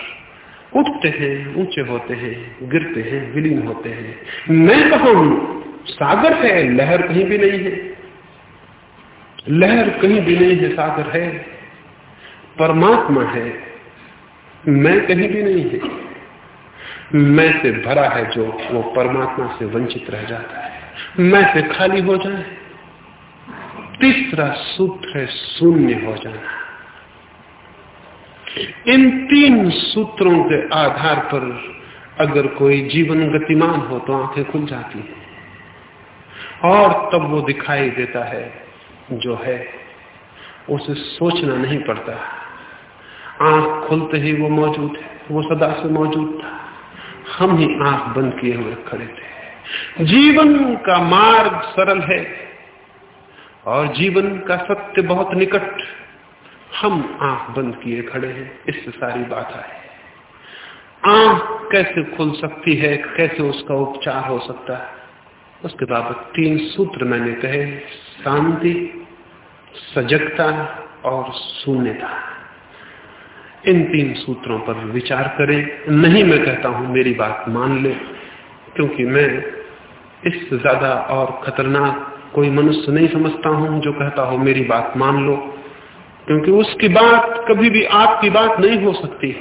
उठते हैं, ऊँचे होते हैं, गिरते हैं, विलीन होते हैं। मैं कहा हूँ सागर है, लहर कहीं भी नहीं है। लहर कहीं भी नहीं है, सागर है। परमात्मा है मैं कहीं भी नहीं है। मैं से भरा है जो, वो परमात्मा से वंचित रह जाता है। मैं से खाली हो जाए। तीसरा सूत्र है, शून्य हो जाना। इन तीन सूत्रों के आधार पर अगर कोई जीवन गतिमान हो तो आँखें खुल जाती हैं। और तब वो दिखाई देता है जो है, उसे सोचना नहीं पड़ता। आँख खुलते ही वो मौजूद है, वो सदा से मौजूद था। हम ही आँख बंद किए हुए खड़े थे। जीवन का मार्ग सरल है और जीवन का सत्य बहुत निकट। हम आँख बंद किए खड़े हैं, इससे सारी बात आए। आँख कैसे खुल सकती है, कैसे उसका उपचार हो सकता है? उसके बाबत तीन सूत्र मैंने कहे, शांति, सजगता और शून्यता। इन तीन सूत्रों पर विचार करें। नहीं मैं कहता हूँ मेरी बात मान ले, क्योंकि मैं इससे ज़्यादा और खतरनाक कोई मनुष्य नहीं समझता हूँ जो कहता हो मेरी बात मान लो, क्योंकि उसकी बात कभी भी आपकी बात नहीं हो सकती।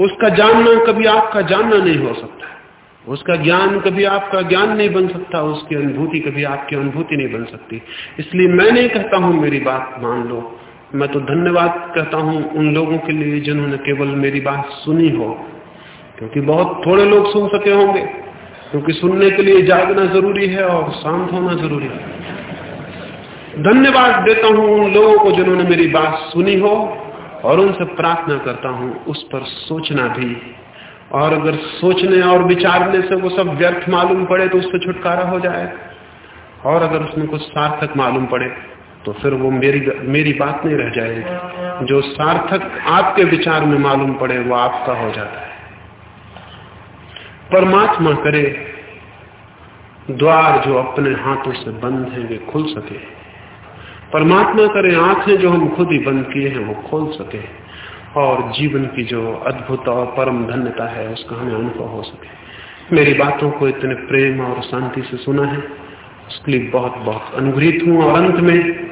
उसका जानना कभी आपका जानना नहीं हो सकता। उसका ज्ञान कभी आपका ज्ञान नहीं बन सकता, उसकी अनुभूति कभी आपकी अनुभूति नहीं बन सकती। इसलिए मैं नहीं कहता हूँ मेरी बात मान लो। मैं तो धन्यवाद कहता हूँ उन लोगों के लिए जिन्होंने केवल मेरी बात सुनी हो, क्योंकि बहुत थोड़े लोग सुन सके होंगे, क्योंकि सुनने के लिए जागना ज़रूरी है और शांत होना ज़रूरी है। धन्यवाद देता हूँ उन लोगों को जिन्होंने मेरी बात सुनी हो, और उनसे प्रार्थना करता हूँ उस पर सोचना भी। और अगर सोचने और विचारने से वो सब व्यर्थ मालूम पड़े तो उससे छुटकारा हो जाए, और अगर उसमें कुछ सार्थक मालूम पड़े तो फिर वो मेरी मेरी बात नहीं रह जाएगी। जो सार्थक आपके विचार में मालूम पड़े, वो आपका हो जाता है। परमात्मा करे, द्वार जो अपने हाथों से बंद हैं, वे खुल सके। परमात्मा करे, आँखें जो हम खुद ही बंद किए हैं, वो खोल सके। और जीवन की जो अद्भुत और परम धन्यता है, उसका हमें अनुभव हो सके। मेरी बातों को इतने प्रेम और शांति से सुना है। उसके लिए बहुत बहुत अनुग्रहित हूँ। और अंत में